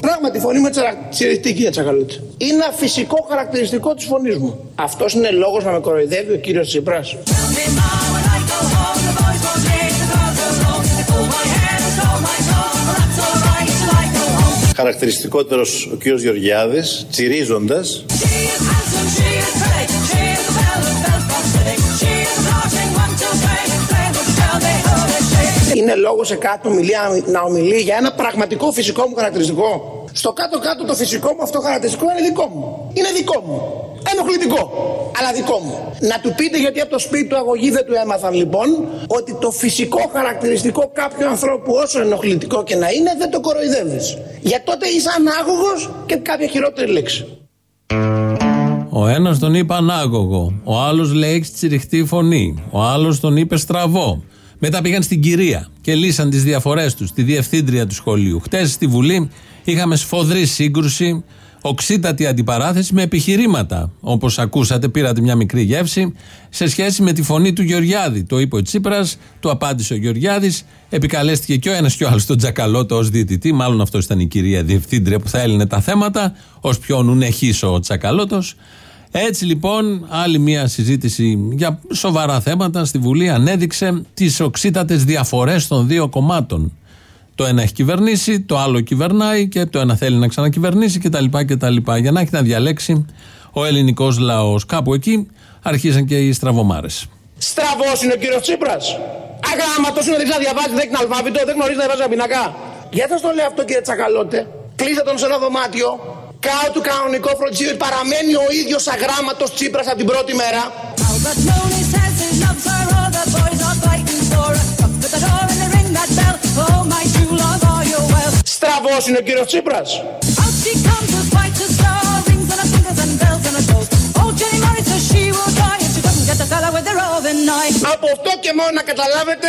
Πράγματι pull τη φωνή μου έτσι. Είναι ένα φυσικό χαρακτηριστικό της φωνής μου. Αυτός είναι λόγος να με κοροϊδεύει ο κύριος Τσίπρας. Χαρακτηριστικότερος ο κύριος Γεωργιάδης, τσιρίζοντας. She is handsome, she is pretty. She is the belle of Belfast City. She is a courting one, two, three. Pray, won't you tell me how is she? Είναι λόγος σε κάτι ομιλία να ομιλεί για ένα πραγματικό φυσικό μου χαρακτηριστικό. Στο κάτω-κάτω το φυσικό μου αυτό χαρακτηριστικό είναι δικό μου. Είναι δικό μου. Ενοχλητικό. Αλλά δικό μου. Να του πείτε γιατί από το σπίτι του αγωγή δεν του έμαθαν λοιπόν ότι το φυσικό χαρακτηριστικό κάποιου ανθρώπου όσο ενοχλητικό και να είναι δεν το κοροϊδεύεις. Για τότε είσαι ανάγωγος και κάποια χειρότερη λέξη. Ο ένας τον είπε ανάγωγο. Ο άλλος λέει έχεις τσιριχτή φωνή. Ο άλλος τον είπε στραβό. Μετά πήγαν στην κυρία και λύσαν τις διαφορές τους, στη διευθύντρια του σχολείου. Χτες στη Βουλή είχαμε σφοδρή σύγκρουση, οξύτατη αντιπαράθεση με επιχειρήματα. Όπως ακούσατε, πήρατε μια μικρή γεύση σε σχέση με τη φωνή του Γεωργιάδη. Το είπε ο Τσίπρας, του απάντησε ο Γεωργιάδης, επικαλέστηκε και ο ένας και ο άλλος τον Τζακαλώτο ως διαιτητή. Μάλλον αυτός ήταν η κυρία διευθύντρια που θα έλυνε τα θέματα, ως πιο νουνεχίσο ο Τσακαλώτο. Έτσι λοιπόν, άλλη μια συζήτηση για σοβαρά θέματα στη Βουλή ανέδειξε τις οξύτατες διαφορές των δύο κομμάτων. Το ένα έχει κυβερνήσει, το άλλο κυβερνάει και το ένα θέλει να ξανακυβερνήσει κτλ. κτλ. Για να έχει να διαλέξει ο ελληνικός λαός. Κάπου εκεί αρχίσαν και οι στραβομάρες. Στραβός είναι ο κύριος Τσίπρας. Αγράμματος είναι, δεν ξέρει να διαβάζει, δεν έχει αλφάβητο, δεν γνωρίζει να διαβάζει ένα πινακά. Γιατί θα το λέει αυτό κύριε Τσακαλώτε. Κλείστε τον σε ένα δωμάτιο. Καλά του κανονικό φροντίζει παραμένει ο ίδιος αγράμματος σήπερα σαν την πρώτη μέρα. Στραβός είναι ο κύριος Σήπρα. Από αυτό και μόνο να καταλάβετε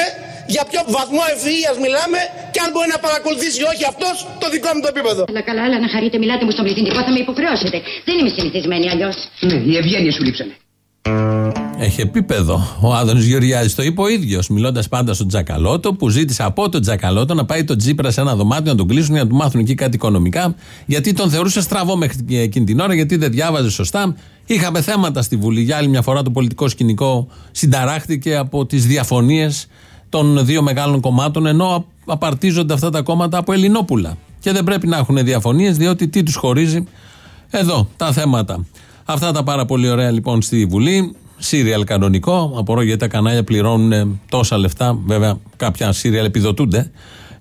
για ποιο βαθμό ευθεία μιλάμε και αν μπορεί να παρακολουθήσει ή όχι αυτός το δικό μου το επίπεδο. Αλλά καλά, αλλά να χαρείτε, μιλάτε μου στον πληθυντικό, θα με υποχρεώσετε. Δεν είμαι συνηθισμένη αλλιώς. Ναι, η ευγένεια σου λείψανε. Έχει επίπεδο. Ο Άδωνης Γεωργιάδης το είπε ο ίδιος, μιλώντας πάντα στον Τζακαλώτο, που ζήτησε από τον Τζακαλώτο να πάει τον Τζίπρα σε ένα δωμάτιο να τον κλείσουν για να του μάθουν εκεί κάτι οικονομικά, γιατί τον θεωρούσε στραβό μέχρι εκείνη την ώρα, γιατί δεν διάβαζε σωστά. Είχαμε θέματα στη Βουλή. Για άλλη μια φορά το πολιτικό σκηνικό συνταράχτηκε από τις διαφωνίες των δύο μεγάλων κομμάτων, ενώ απαρτίζονται αυτά τα κόμματα από Ελληνόπουλα. Και δεν πρέπει να έχουν διαφωνίες, διότι τι τους χωρίζει; Εδώ τα θέματα. Αυτά τα πάρα πολύ ωραία λοιπόν στη Βουλή. Σύριαλ κανονικό. Απορώ γιατί τα κανάλια πληρώνουν ε, τόσα λεφτά. Βέβαια, κάποια σύριαλ επιδοτούνται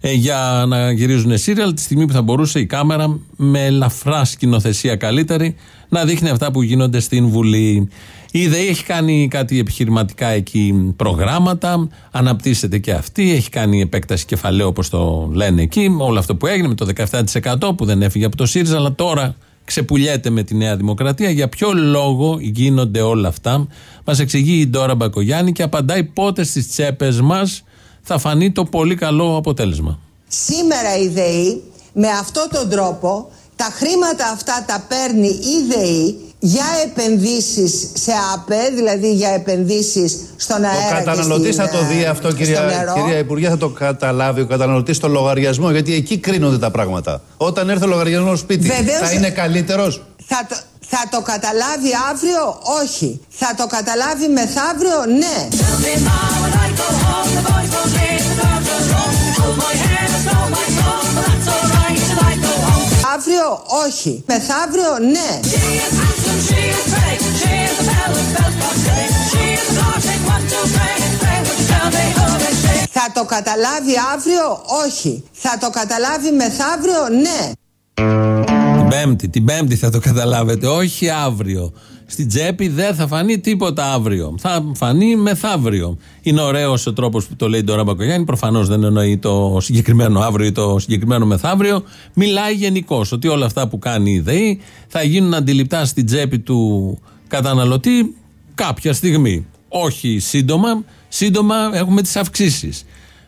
ε, για να γυρίζουν σύριαλ τη στιγμή που θα μπορούσε η κάμερα με ελαφρά σκηνοθεσία καλύτερη να δείχνει αυτά που γίνονται στην Βουλή. Η ΔΕΗ έχει κάνει κάτι επιχειρηματικά εκεί προγράμματα, αναπτύσσεται και αυτή, έχει κάνει επέκταση κεφαλαίου όπως το λένε εκεί, όλο αυτό που έγινε με το 17% που δεν έφυγε από το ΣΥΡΙΖΑ, αλλά τώρα ξεπουλιέται με τη Νέα Δημοκρατία. Για ποιο λόγο γίνονται όλα αυτά, μας εξηγεί η Ντόρα Μπακογιάννη και απαντάει πότε στις τσέπες μας θα φανεί το πολύ καλό αποτέλεσμα. Σήμερα η ΔΕΗ με αυτόν τον τρόπο τα χρήματα αυτά τα παίρνει η ΔΕΗ για επενδύσεις σε ΑΠΕ, δηλαδή για επενδύσεις στον αέρα Ο και καταναλωτή στην, θα το δει ε, αυτό, στο κυρία, νερό. κυρία Υπουργέ, θα το καταλάβει ο καταναλωτής στο λογαριασμό, γιατί εκεί κρίνονται τα πράγματα. Όταν έρθει ο λογαριασμός σπίτι, Βεβαίως. θα είναι καλύτερος; Θα το, θα το καταλάβει αύριο, όχι. Θα το καταλάβει μεθαύριο, ναι. Αύριο, όχι. Μεθαύριο, ναι. She is handsome, she is pretty. She is the belle of Belfast City. She is a courting one, two, three. Pray, would you tell me who is she? Θα το καταλάβει αύριο, όχι. Θα το καταλάβει μεθαύριο, ναι. Την Πέμπτη, την Πέμπτη θα το καταλάβετε, όχι αύριο. Στην τσέπη δεν θα φανεί τίποτα αύριο. Θα φανεί μεθαύριο. Είναι ωραίος ο τρόπος που το λέει τώρα Μπακογιάννη. Προφανώς δεν εννοεί το συγκεκριμένο αύριο ή το συγκεκριμένο μεθαύριο. Μιλάει γενικώς ότι όλα αυτά που κάνει η ΔΕΗ θα γίνουν αντιληπτά στην τσέπη του καταναλωτή κάποια στιγμή. Όχι σύντομα. Σύντομα έχουμε τις αυξήσεις.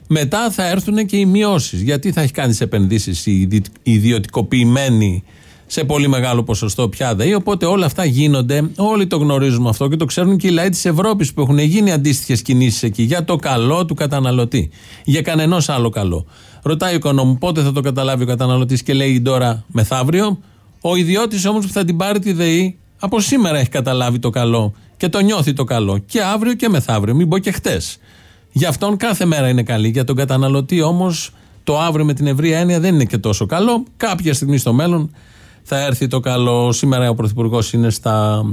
Μετά θα έρθουν και οι μειώσεις. Γιατί θα έχει κάνει τις επενδύσεις η ιδι- ιδιωτικοποιημένη σε πολύ μεγάλο ποσοστό πια ΔΕΗ. Οπότε όλα αυτά γίνονται. Όλοι το γνωρίζουμε αυτό και το ξέρουν και οι λαοί της Ευρώπης που έχουν γίνει αντίστοιχες κινήσεις εκεί για το καλό του καταναλωτή. Για κανενός άλλο καλό. Ρωτάει ο οικονόμου πότε θα το καταλάβει ο καταναλωτής και λέει τώρα μεθαύριο. Ο ιδιώτης όμως που θα την πάρει τη ΔΕΗ από σήμερα έχει καταλάβει το καλό και το νιώθει το καλό. Και αύριο και μεθαύριο, μην πω και χτες. Για αυτόν κάθε μέρα είναι καλή. Για τον καταναλωτή όμως το αύριο με την ευρία έννοια δεν είναι και τόσο καλό. Κάποια στιγμή στο μέλλον θα έρθει το καλό. Σήμερα ο Πρωθυπουργός είναι στα,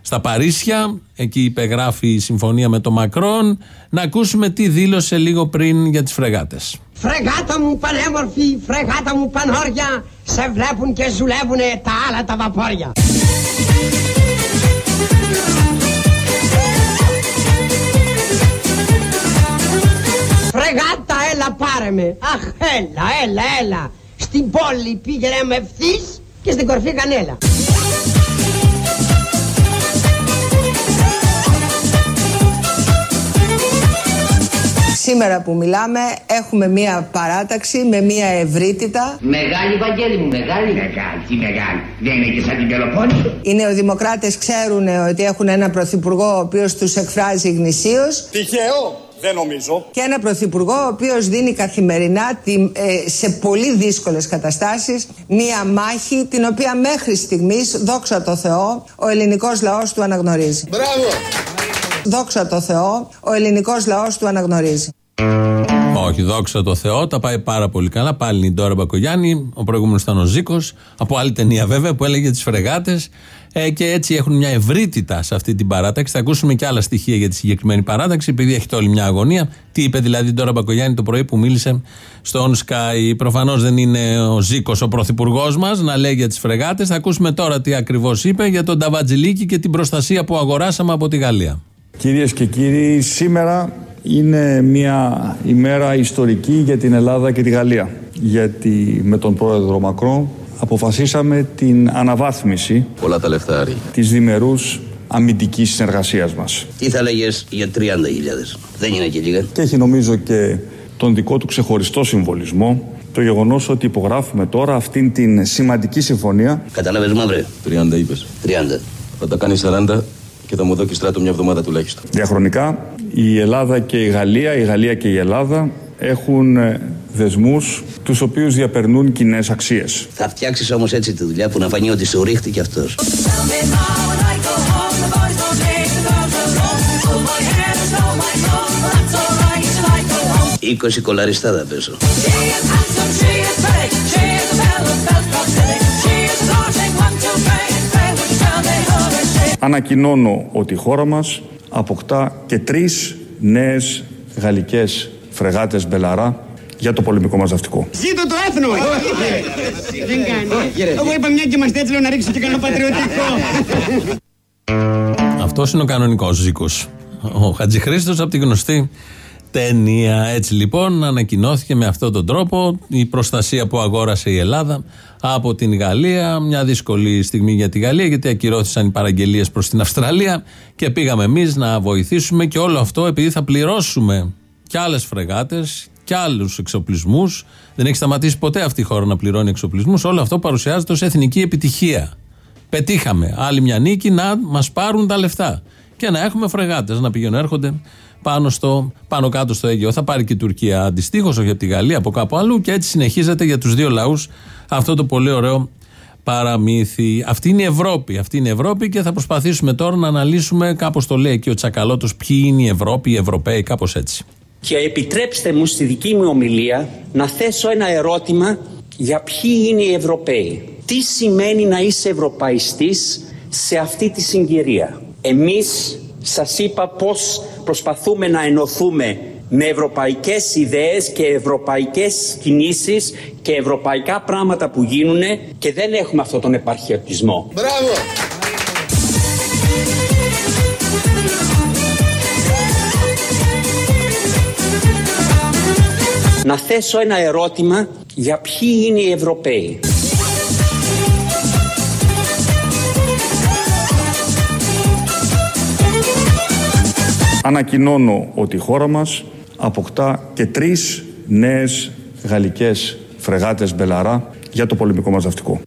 στα Παρίσια. Εκεί υπεγράφει η συμφωνία με τον Μακρόν. Να ακούσουμε τι δήλωσε λίγο πριν για τις φρεγάτες. Φρεγάτα μου πανέμορφη, φρεγάτα μου πανόρια, σε βλέπουν και ζουλεύουνε τα άλλα τα βαπόρια. Φρεγάτα, έλα πάρε με. Αχ, έλα, έλα, έλα. Στην πόλη πήγαινε με ευθύς και στην κορφή κανέλα. Σήμερα που μιλάμε έχουμε μία παράταξη με μία ευρύτητα. Μεγάλη Βαγγέλη μου, μεγάλη. Μεγάλη, τι μεγάλη. Δεν είναι και σαν την Πελοπόννη. Οι νεοδημοκράτες ξέρουν ότι έχουν ένα πρωθυπουργό ο οποίος τους εκφράζει γνησίως. Τυχαίο, δεν νομίζω. Και ένα πρωθυπουργό ο οποίος δίνει καθημερινά τη- ε, σε πολύ δύσκολες καταστάσεις μία μάχη την οποία μέχρι στιγμής, δόξα τω Θεώ, ο ελληνικός λαός του αναγνωρίζει. Μπράβο. Δόξα τω Θεώ, ο ελληνικός λαός του αναγνωρίζει. Όχι, δόξα τω Θεώ, τα πάει πάρα πολύ καλά. Πάλι είναι η Ντόρα Μπακογιάννη, ο προηγούμενος ήταν ο Ζήκος, από άλλη ταινία βέβαια που έλεγε τις φρεγάτες. Ε, και έτσι έχουν μια ευρύτητα σε αυτή την παράταξη. Θα ακούσουμε και άλλα στοιχεία για τη συγκεκριμένη παράταξη, επειδή έχετε όλη μια αγωνία. Τι είπε δηλαδή η Ντόρα Μπακογιάννη το πρωί που μίλησε στο On Sky. Προφανώς δεν είναι ο Ζήκος ο πρωθυπουργός μας να λέει για τις φρεγάτες. Θα ακούσουμε τώρα τι ακριβώς είπε για τον Ταβατζηλίκη και την προστασία που αγοράσαμε από τη Γαλλία. Κυρίες και κύριοι, σήμερα είναι μια ημέρα ιστορική για την Ελλάδα και τη Γαλλία. Γιατί με τον πρόεδρο Μακρόν αποφασίσαμε την αναβάθμιση Πολλά τα λεφτά, Άρη. της διμερούς αμυντικής συνεργασίας μας. Τι θα λέγες για 30.000. Δεν είναι και λίγα. Και έχει νομίζω και τον δικό του ξεχωριστό συμβολισμό το γεγονός ότι υπογράφουμε τώρα αυτήν την σημαντική συμφωνία Κατάλαβες μαύρε; 30 είπες. 30. Θα τα κάνει 40 και θα μου δώσει στράτο μια εβδομάδα τουλάχιστον. διαχρονικά η Ελλάδα και η Γαλλία, η Γαλλία και η Ελλάδα έχουν ε, δεσμούς τους οποίους διαπερνούν κοινέ αξίες. Θα φτιάξεις όμως έτσι τη δουλειά που να φανεί ότι σου ρίχτηκε αυτός. Είκοσι κολαριστά θα πέσω. Ανακοινώνω ότι η χώρα μας αποκτά και τρεις νέες γαλλικές φρεγάτες Μπελαρά για το πολεμικό μας ναυτικό. Ζήτω το έθνο! Δεν κάνει. Εγώ είπα μια και είμαστε έτσι λέω να ρίξω και κανένα πατριωτικό. Αυτός είναι ο κανονικός Ζήκος. Ο Χατζηχρήστος από τη γνωστή ταινία. Έτσι λοιπόν ανακοινώθηκε με αυτόν τον τρόπο η προστασία που αγόρασε η Ελλάδα από την Γαλλία. Μια δύσκολη στιγμή για τη Γαλλία γιατί ακυρώθησαν οι παραγγελίες προς την Αυστραλία και πήγαμε εμείς να βοηθήσουμε και όλο αυτό επειδή θα πληρώσουμε και άλλες φρεγάτες και άλλους εξοπλισμούς. Δεν έχει σταματήσει ποτέ αυτή η χώρα να πληρώνει εξοπλισμούς. Όλο αυτό παρουσιάζεται ως εθνική επιτυχία. Πετύχαμε άλλη μια νίκη να μας πάρουν τα λεφτά και να έχουμε φρεγάτες να πηγαίνουν, έρχονται πάνω, στο, πάνω κάτω στο Αίγαίο. Θα πάρει και η Τουρκία αντιστοίχως, όχι από τη Γαλλία, από κάπου αλλού και έτσι συνεχίζεται για τους δύο λαούς αυτό το πολύ ωραίο παραμύθι. Αυτή είναι η Ευρώπη. Αυτή είναι η Ευρώπη και θα προσπαθήσουμε τώρα να αναλύσουμε, κάπως το λέει και ο Τσακαλώτος, ποιοι είναι η Ευρώπη, οι Ευρωπαίοι, κάπως έτσι. Και επιτρέψτε μου στη δική μου ομιλία να θέσω ένα ερώτημα για ποιοι είναι οι Ευρωπαίοι. Τι σημαίνει να είσαι ευρωπαϊστής σε αυτή τη συγκυρία; Εμείς σας είπα πώς προσπαθούμε να ενωθούμε με ευρωπαϊκές ιδέες και ευρωπαϊκές κινήσεις και ευρωπαϊκά πράγματα που γίνουν και δεν έχουμε αυτόν τον επαρχιωτισμό. Μπράβο. Να θέσω ένα ερώτημα για ποιοι είναι οι Ευρωπαίοι. Ανακοινώνω ότι η χώρα μας αποκτά και τρεις νέες γαλλικές φρεγάτες Μπελαρά για το πολεμικό μας ναυτικό.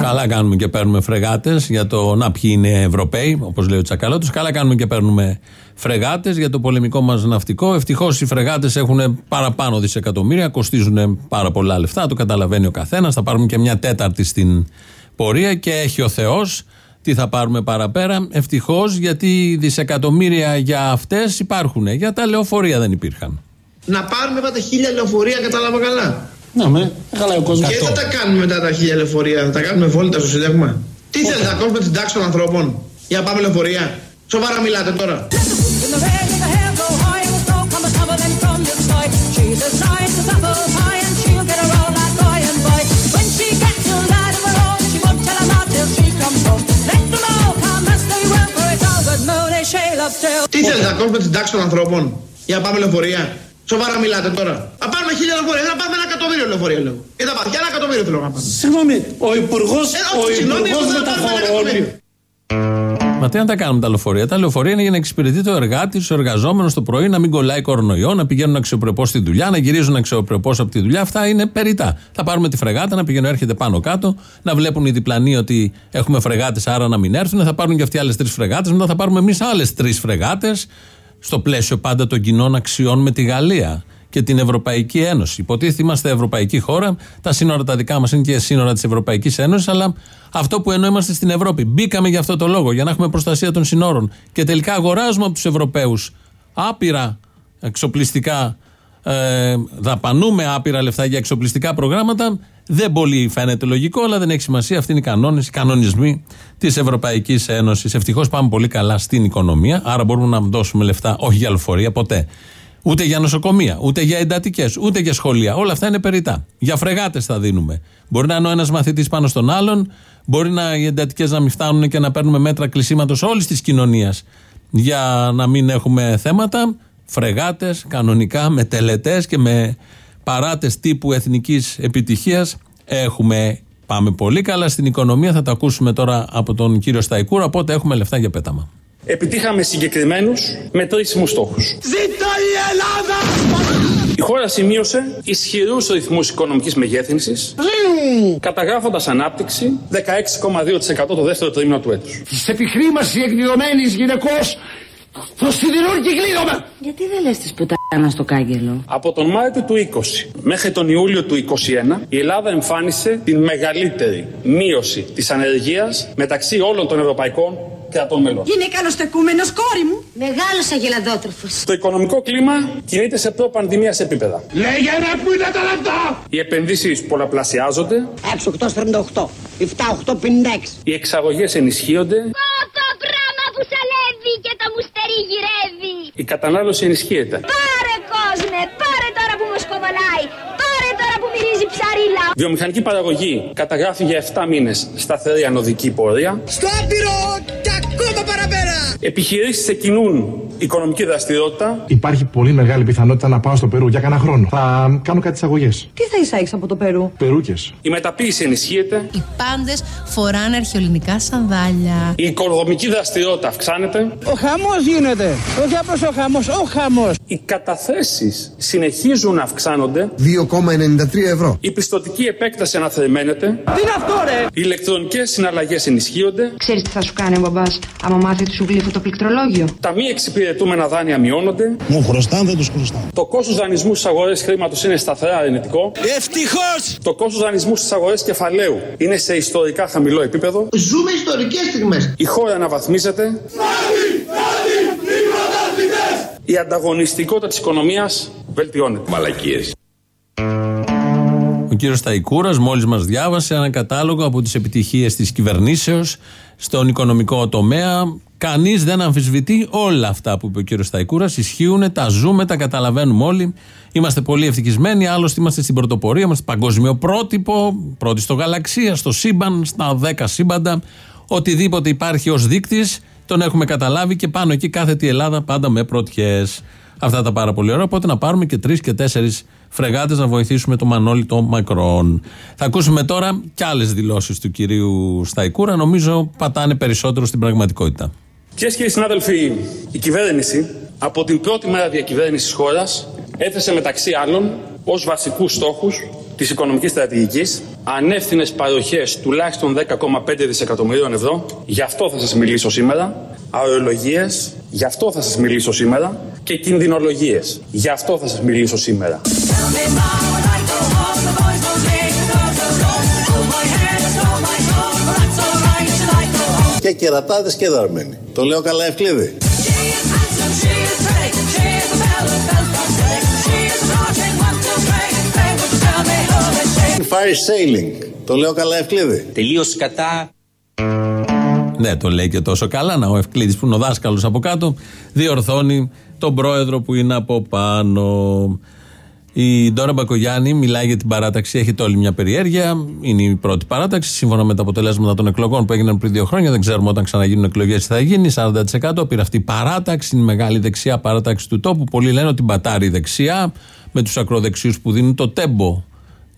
Καλά κάνουμε και παίρνουμε φρεγάτες για το να ποιοι είναι Ευρωπαίοι, όπως λέει ο Τσακαλώτος. Καλά κάνουμε και παίρνουμε φρεγάτες για το πολεμικό μας ναυτικό. Ευτυχώς οι φρεγάτες έχουν παραπάνω δισεκατομμύρια, κοστίζουν πάρα πολλά λεφτά, το καταλαβαίνει ο καθένας. Θα πάρουμε και μια τέταρτη στην πορεία και έχει ο Θεός τι θα πάρουμε παραπέρα. Ευτυχώς γιατί δισεκατομμύρια για αυτές υπάρχουν. Για τα λεωφορεία δεν υπήρχαν. Να πάρουμε μετά χίλια λεωφορεία, κατάλαβα καλά. Ναι, με, καλά ο κόσμος. Και δεν θα τα κάνουμε μετά τα χίλια λεωφορεία, θα τα κάνουμε βόλτα στο Σύνταγμα. Τι θέλετε, να κόψουμε την τάξη των ανθρώπων για να πάμε λεωφορεία; Σοβαρά μιλάτε τώρα. Still. Τι θέλετε, να κόψουμε την τάξη των ανθρώπων για να πάμε λεωφορεία; Σοβαρά μιλάτε τώρα. Να πάρουμε χίλια λεωφορεία, δεν να πάρουμε ένα εκατομμύριο λεωφορεία λέω. Και θα πάρουμε και ένα εκατομμύριο θέλω να πάμε. Συγγνώμη, ο υπουργό Ε, όχι, συγγνώμη, εγώ δεν θα πάρουμε ένα εκατομμύριο. Μα τι να τα κάνουμε τα λεωφορεία; Τα λεωφορεία είναι για να εξυπηρετεί το εργάτη, τους εργαζόμενους το πρωί, να μην κολλάει κορονοϊό, να πηγαίνουν αξιοπρεπώς στη δουλειά, να γυρίζουν αξιοπρεπώς από τη δουλειά. Αυτά είναι περιτά. Θα πάρουμε τη φρεγάτα, να πηγαίνουν, έρχεται πάνω κάτω, να βλέπουν οι διπλανοί ότι έχουμε φρεγάτες, άρα να μην έρθουν. Θα πάρουν και αυτοί άλλες τρεις φρεγάτες, μετά θα πάρουμε εμείς άλλες τρεις φρεγάτες, στο πλαίσιο πάντα των κοινών αξιών με τη Γαλλία και την Ευρωπαϊκή Ένωση. Υποτίθεται είμαστε Ευρωπαϊκή χώρα, τα σύνορα τα δικά μας είναι και σύνορα της Ευρωπαϊκής Ένωσης, αλλά αυτό που ενώ είμαστε στην Ευρώπη. Μπήκαμε για αυτό το λόγο, για να έχουμε προστασία των συνόρων. Και τελικά αγοράζουμε από τους Ευρωπαίους άπειρα εξοπλιστικά, ε, δαπανούμε άπειρα λεφτά για εξοπλιστικά προγράμματα. Δεν πολύ φαίνεται λογικό, αλλά δεν έχει σημασία. Αυτοί είναι οι κανόνες, οι κανονισμοί της Ευρωπαϊκής Ένωσης. Ευτυχώς πάμε πολύ καλά στην οικονομία, άρα μπορούμε να δώσουμε λεφτά όχι για λεωφορεία ποτέ. Ούτε για νοσοκομεία, ούτε για εντατικές, ούτε για σχολεία. Όλα αυτά είναι περιτά. Για φρεγάτες θα δίνουμε. Μπορεί να είναι ο ένας μαθητής πάνω στον άλλον, μπορεί να, οι εντατικές να μην φτάνουν και να παίρνουμε μέτρα κλεισίματος όλης της κοινωνίας για να μην έχουμε θέματα. Φρεγάτες, κανονικά, με τελετές και με παράτες τύπου εθνικής επιτυχίας έχουμε. Πάμε πολύ καλά στην οικονομία. Θα τα ακούσουμε τώρα από τον κύριο Σταϊκούρα. Οπότε έχουμε λεφτά για πέταμα. Επιτύχαμε συγκεκριμένους μετρήσιμου στόχους. Ζήτω η Ελλάδα! Η χώρα σημείωσε ισχυρούς ρυθμούς οικονομικής μεγέθυνσης, καταγράφοντας ανάπτυξη 16,2% το δεύτερο τρίμηνο του έτους. Της επιχρήμασης εκδηλωμένης γυναικός στο σιδηρούν και κλείνομαι. Γιατί δεν λες της πουτάνα στο κάγκελο; Από τον Μάρτιο του 20 μέχρι τον Ιούλιο του 21, η Ελλάδα εμφάνισε την μεγαλύτερη μείωση της ανεργίας μεταξύ όλων των ευρωπαϊκών κρατών μελών. Είναι καλοστεκούμενος κόρη μου. Μεγάλος αγελαδότροφος. Το οικονομικό κλίμα κινείται σε προ-πανδημία επίπεδα. Λέγε με που είναι τα λεπτά. Οι επενδύσεις πολλαπλασιάζονται, 6, 8, 48, 7, 8, 56. οι εξαγωγές ενισχύονται, Το πράγμα που σαλεύει και το μουστερί γυρεύει. η κατανάλωση ενισχύεται. Πάρε κόσμε, πάρε τώρα που με σκοβαλάει. Πάρε τώρα που μυρίζει ψαρίλα. Βιομηχανική παραγωγή καταγράφει για 7 μήνες σταθερή ανωδική πορεία. Στο άπειρο και ακόμα παραπέρα! Επιχειρήσεις ξεκινούν οικονομική δραστηριότητα. Υπάρχει πολύ μεγάλη πιθανότητα να πάω στο Περού για κανένα χρόνο. Θα κάνω κάτι εισαγωγές. Τι θα εισάγεις από το Περού; Περούκες. Η μεταποίηση ενισχύεται. Οι πάντες φοράνε αρχαιολινικά σανδάλια. Η οικοδομική δραστηριότητα αυξάνεται. Ο χαμός γίνεται. Όχι απλώς ο χαμός, ο χαμός. Οι καταθέσεις συνεχίζουν να αυξάνονται. 2,93 ευρώ. Η πιστοτική επέκταση αναθεωρημένεται. Τι είναι αυτό ρε; Οι ηλεκτρονικές συναλλαγές ενισχύονται. Ξέρεις τι θα σου κάνει ο μπαμπάς άμα μάθει του σου γλύφω το πληκτρολόγιο. Τα μη εξυπηρετούμενα δάνεια μειώνονται. Μου χρωστάνε, δεν τους χρωστάω. Το κόστος δανεισμού στις αγορές χρήματος είναι σταθερά αρνητικό. Ευτυχώς! Το κόστος δανεισμού στις αγορές κεφαλαίου είναι σε ιστορικά χαμηλό επίπεδο. Ζούμε ιστορικές στιγμές. Η χώρα αναβαθμίζεται. Η ανταγωνιστικότητα της οικονομίας βελτιώνεται. Μαλακίες. Ο κύριος Ταϊκούρας μόλις μας διάβασε ένα κατάλογο από τις επιτυχίες της κυβερνήσεως στον οικονομικό τομέα. Κανείς δεν αμφισβητεί όλα αυτά που είπε ο κύριος Ταϊκούρα. Ισχύουν, τα ζούμε, τα καταλαβαίνουμε όλοι. Είμαστε πολύ ευτυχισμένοι. Άλλωστε, είμαστε στην πρωτοπορία, είμαστε παγκόσμιο πρότυπο, πρώτοι στο γαλαξία, στο σύμπαν, στα 10 σύμπαντα. Οτιδήποτε υπάρχει ως δείκτης, τον έχουμε καταλάβει και πάνω εκεί κάθεται η Ελλάδα πάντα με πρωτιές. Αυτά τα πάρα πολύ ωραία. Οπότε να πάρουμε και τρεις και τέσσερις φρεγάτες να βοηθήσουμε το Μανώλη το Μακρόν. Θα ακούσουμε τώρα και άλλες δηλώσεις του κυρίου Σταϊκούρα. Νομίζω πατάνε περισσότερο στην πραγματικότητα. Κυρίες και κύριοι συνάδελφοι, η κυβέρνηση από την πρώτη μέρα διακυβέρνησης της χώρας έθεσε μεταξύ άλλων ως βασικούς στόχους της οικονομικής στρατηγικής, ανεύθυνες παροχές τουλάχιστον 10,5 δισεκατομμυρίων ευρώ. Γι' αυτό θα σας μιλήσω σήμερα. Αερολογίες, γι' αυτό θα σας μιλήσω σήμερα. Και κινδυνολογίες, γι' αυτό θα σας μιλήσω σήμερα. Και κερατάδες και δαρμένοι. Το λέω καλά Ευκλήδη. Fire sailing. Το λέω καλά Ευκλήδη. Τελείω κατά. Ναι, το λέει και τόσο καλά. Να, ο Ευκλήδης που είναι ο δάσκαλος από κάτω, διορθώνει τον πρόεδρο που είναι από πάνω. Η Ντόρα Μπακογιάννη μιλάει για την παράταξη. Έχετε όλη μια περιέργεια. Είναι η πρώτη παράταξη. Σύμφωνα με τα αποτελέσματα των εκλογών που έγιναν πριν δύο χρόνια. Δεν ξέρουμε όταν ξαναγίνουν εκλογές τι θα γίνει. 40% πήρε αυτή η παράταξη. Είναι η μεγάλη δεξιά παράταξη του τόπου. Πολλοί λένε ότι μπατάρει η δεξιά με τους ακροδεξιούς που δίνουν το τέμπο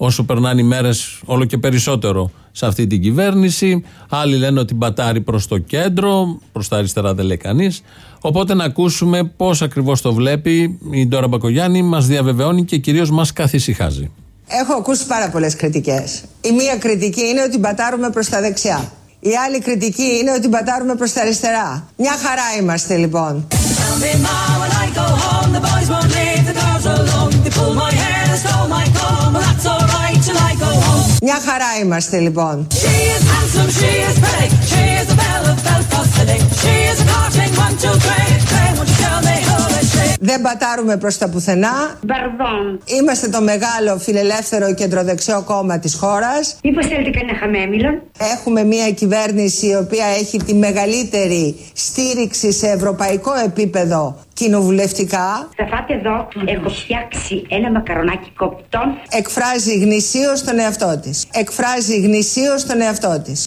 όσο περνάνε οι μέρες, όλο και περισσότερο σε αυτή την κυβέρνηση. Άλλοι λένε ότι μπατάρει προς το κέντρο, προς τα αριστερά δεν λέει κανείς. Οπότε να ακούσουμε πώς ακριβώς το βλέπει η Ντόρα Μπακογιάννη, μας διαβεβαιώνει και κυρίως μας καθησυχάζει. Έχω ακούσει πάρα πολλές κριτικές. Η μία κριτική είναι ότι μπατάρουμε προς τα δεξιά. Η άλλη κριτική είναι ότι μπατάρουμε προς τα αριστερά. Μια χαρά είμαστε λοιπόν. Μια χαρά είμαστε λοιπόν. Δεν πατάρουμε προς τα πουθενά. Είμαστε το μεγάλο φιλελεύθερο κεντροδεξιό κόμμα της χώρας. Μήπως θέλετε κανένα χαμέμιλον. Έχουμε μια κυβέρνηση η οποία έχει τη μεγαλύτερη στήριξη σε ευρωπαϊκό επίπεδο κοινοβουλευτικά. Θα φάτε εδώ, έχω φτιάξει ένα μακαρονάκι κοπτών. Εκφράζει γνησίως τον εαυτό της. Εκφράζει γνησίως τον εαυτό της.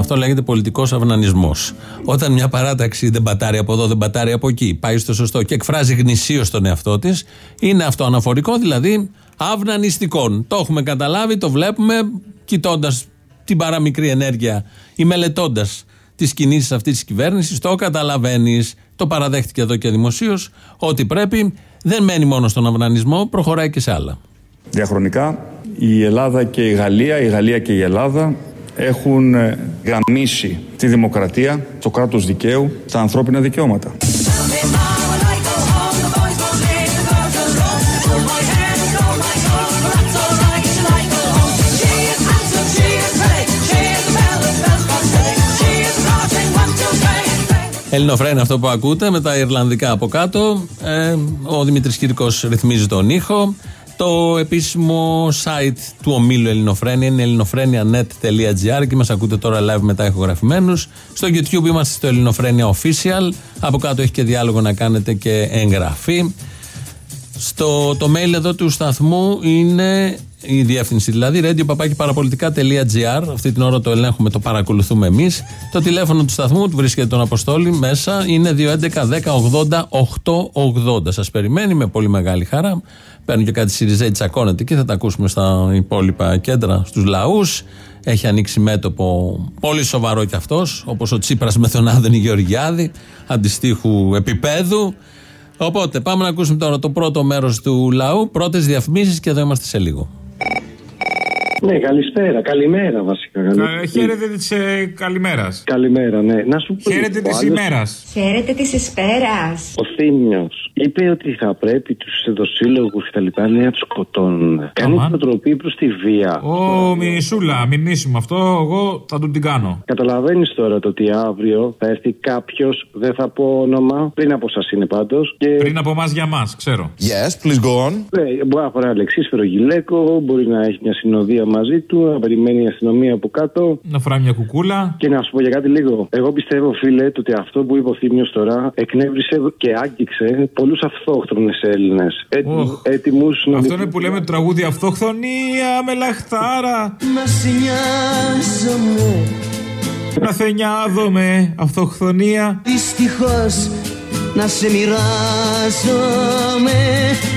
Αυτό λέγεται πολιτικός αυνανισμός. Όταν μια παράταξη δεν πατάρει από εδώ, δεν πατάρει από εκεί, πάει στο σωστό και εκφράζει γνησίω τον εαυτό της, είναι αυτό αναφορικό, δηλαδή αυνανιστικών. Το έχουμε καταλάβει, το βλέπουμε κοιτώντας την παραμικρή ενέργεια ή μελετώντας τις κινήσεις αυτής της κυβέρνησης. Το καταλαβαίνεις. Το παραδέχτηκε εδώ και δημοσίως ότι πρέπει. Δεν μένει μόνο στον αυνανισμό, προχωράει και σε άλλα. Διαχρονικά η Ελλάδα και η Γαλλία, η Γαλλία και η Ελλάδα έχουν ε, γαμίσει τη δημοκρατία, το κράτος δικαίου, τα ανθρώπινα δικαιώματα. Ελληνοφρένη αυτό που ακούτε με τα Ιρλανδικά από κάτω. Ε, ο Δημήτρης Κύρκος ρυθμίζει τον ήχο. Το επίσημο site του ομίλου Ελληνοφρένια είναι ελληνοφρένια.net.gr και μας ακούτε τώρα live μετά ηχογραφημένους. Στο YouTube είμαστε στο Ελληνοφρένια Official. Από κάτω έχει και διάλογο να κάνετε και εγγραφή. Στο το mail εδώ του σταθμού είναι η διεύθυνση δηλαδή radio.parapolitica.gr Αυτή την ώρα το ελέγχουμε, το παρακολουθούμε εμείς. Το τηλέφωνο του σταθμού του βρίσκεται τον Αποστόλη μέσα είναι 211 10 80 880. Σας περιμένει με πολύ μεγάλη χαρά. Παίρνουν και κάτι Σιριζέι, τσακώνεται και θα τα ακούσουμε στα υπόλοιπα κέντρα, στους λαούς. Έχει ανοίξει μέτωπο πολύ σοβαρό κι αυτός, όπως ο Τσίπρας με τον Άδενη Γεωργιάδη, αντιστοίχου επίπεδου. Οπότε πάμε να ακούσουμε τώρα το πρώτο μέρος του λαού, πρώτες διαφημίσεις και εδώ είμαστε σε λίγο. Ναι, καλησπέρα. Καλημέρα βασικά. Ε, χαίρετε της ε, καλημέρας. Καλημέρα, ναι. Να σου πω. Χαίρετε ο της άλλος- ημέρας. Χαίρετε της εσπέρας. Ο Θήμιος είπε ότι θα πρέπει τους ενδοσύλλογου και τα λοιπά λέει, να τους σκοτώνουν. Κάνει Αμάν. προτροπή προς τη βία. Ω, μισούλα, μην νήσουμε αυτό. Εγώ θα του την κάνω. Καταλαβαίνεις τώρα το ότι αύριο θα έρθει κάποιος, δεν θα πω όνομα, πριν από εσά είναι πάντως. Και... Πριν από εμάς για μα, ξέρω. Yes, please go on. Ναι, μπορεί να φοράει αλεξίσφαιρο γυλαίκο, μπορεί να έχει μια συνοδεία μαζί του, να περιμένει η αστυνομία από κάτω. Να φοράει μια κουκούλα. Και να σου πω για κάτι λίγο. Εγώ πιστεύω, φίλε, το ότι αυτό που είπε ο Θήμιος τώρα εκνεύρισε και άγγιξε πολλούς αυτόχθονε Έλληνες. Οχ. Έτοιμους να. Αυτό είναι που λέμε το τραγούδι Αυτοχθονία με λαχτάρα. Να σε νοιάζομαι Να θενιάδομαι. Αυτοχθονία. Δυστυχώς να σε μοιράζομαι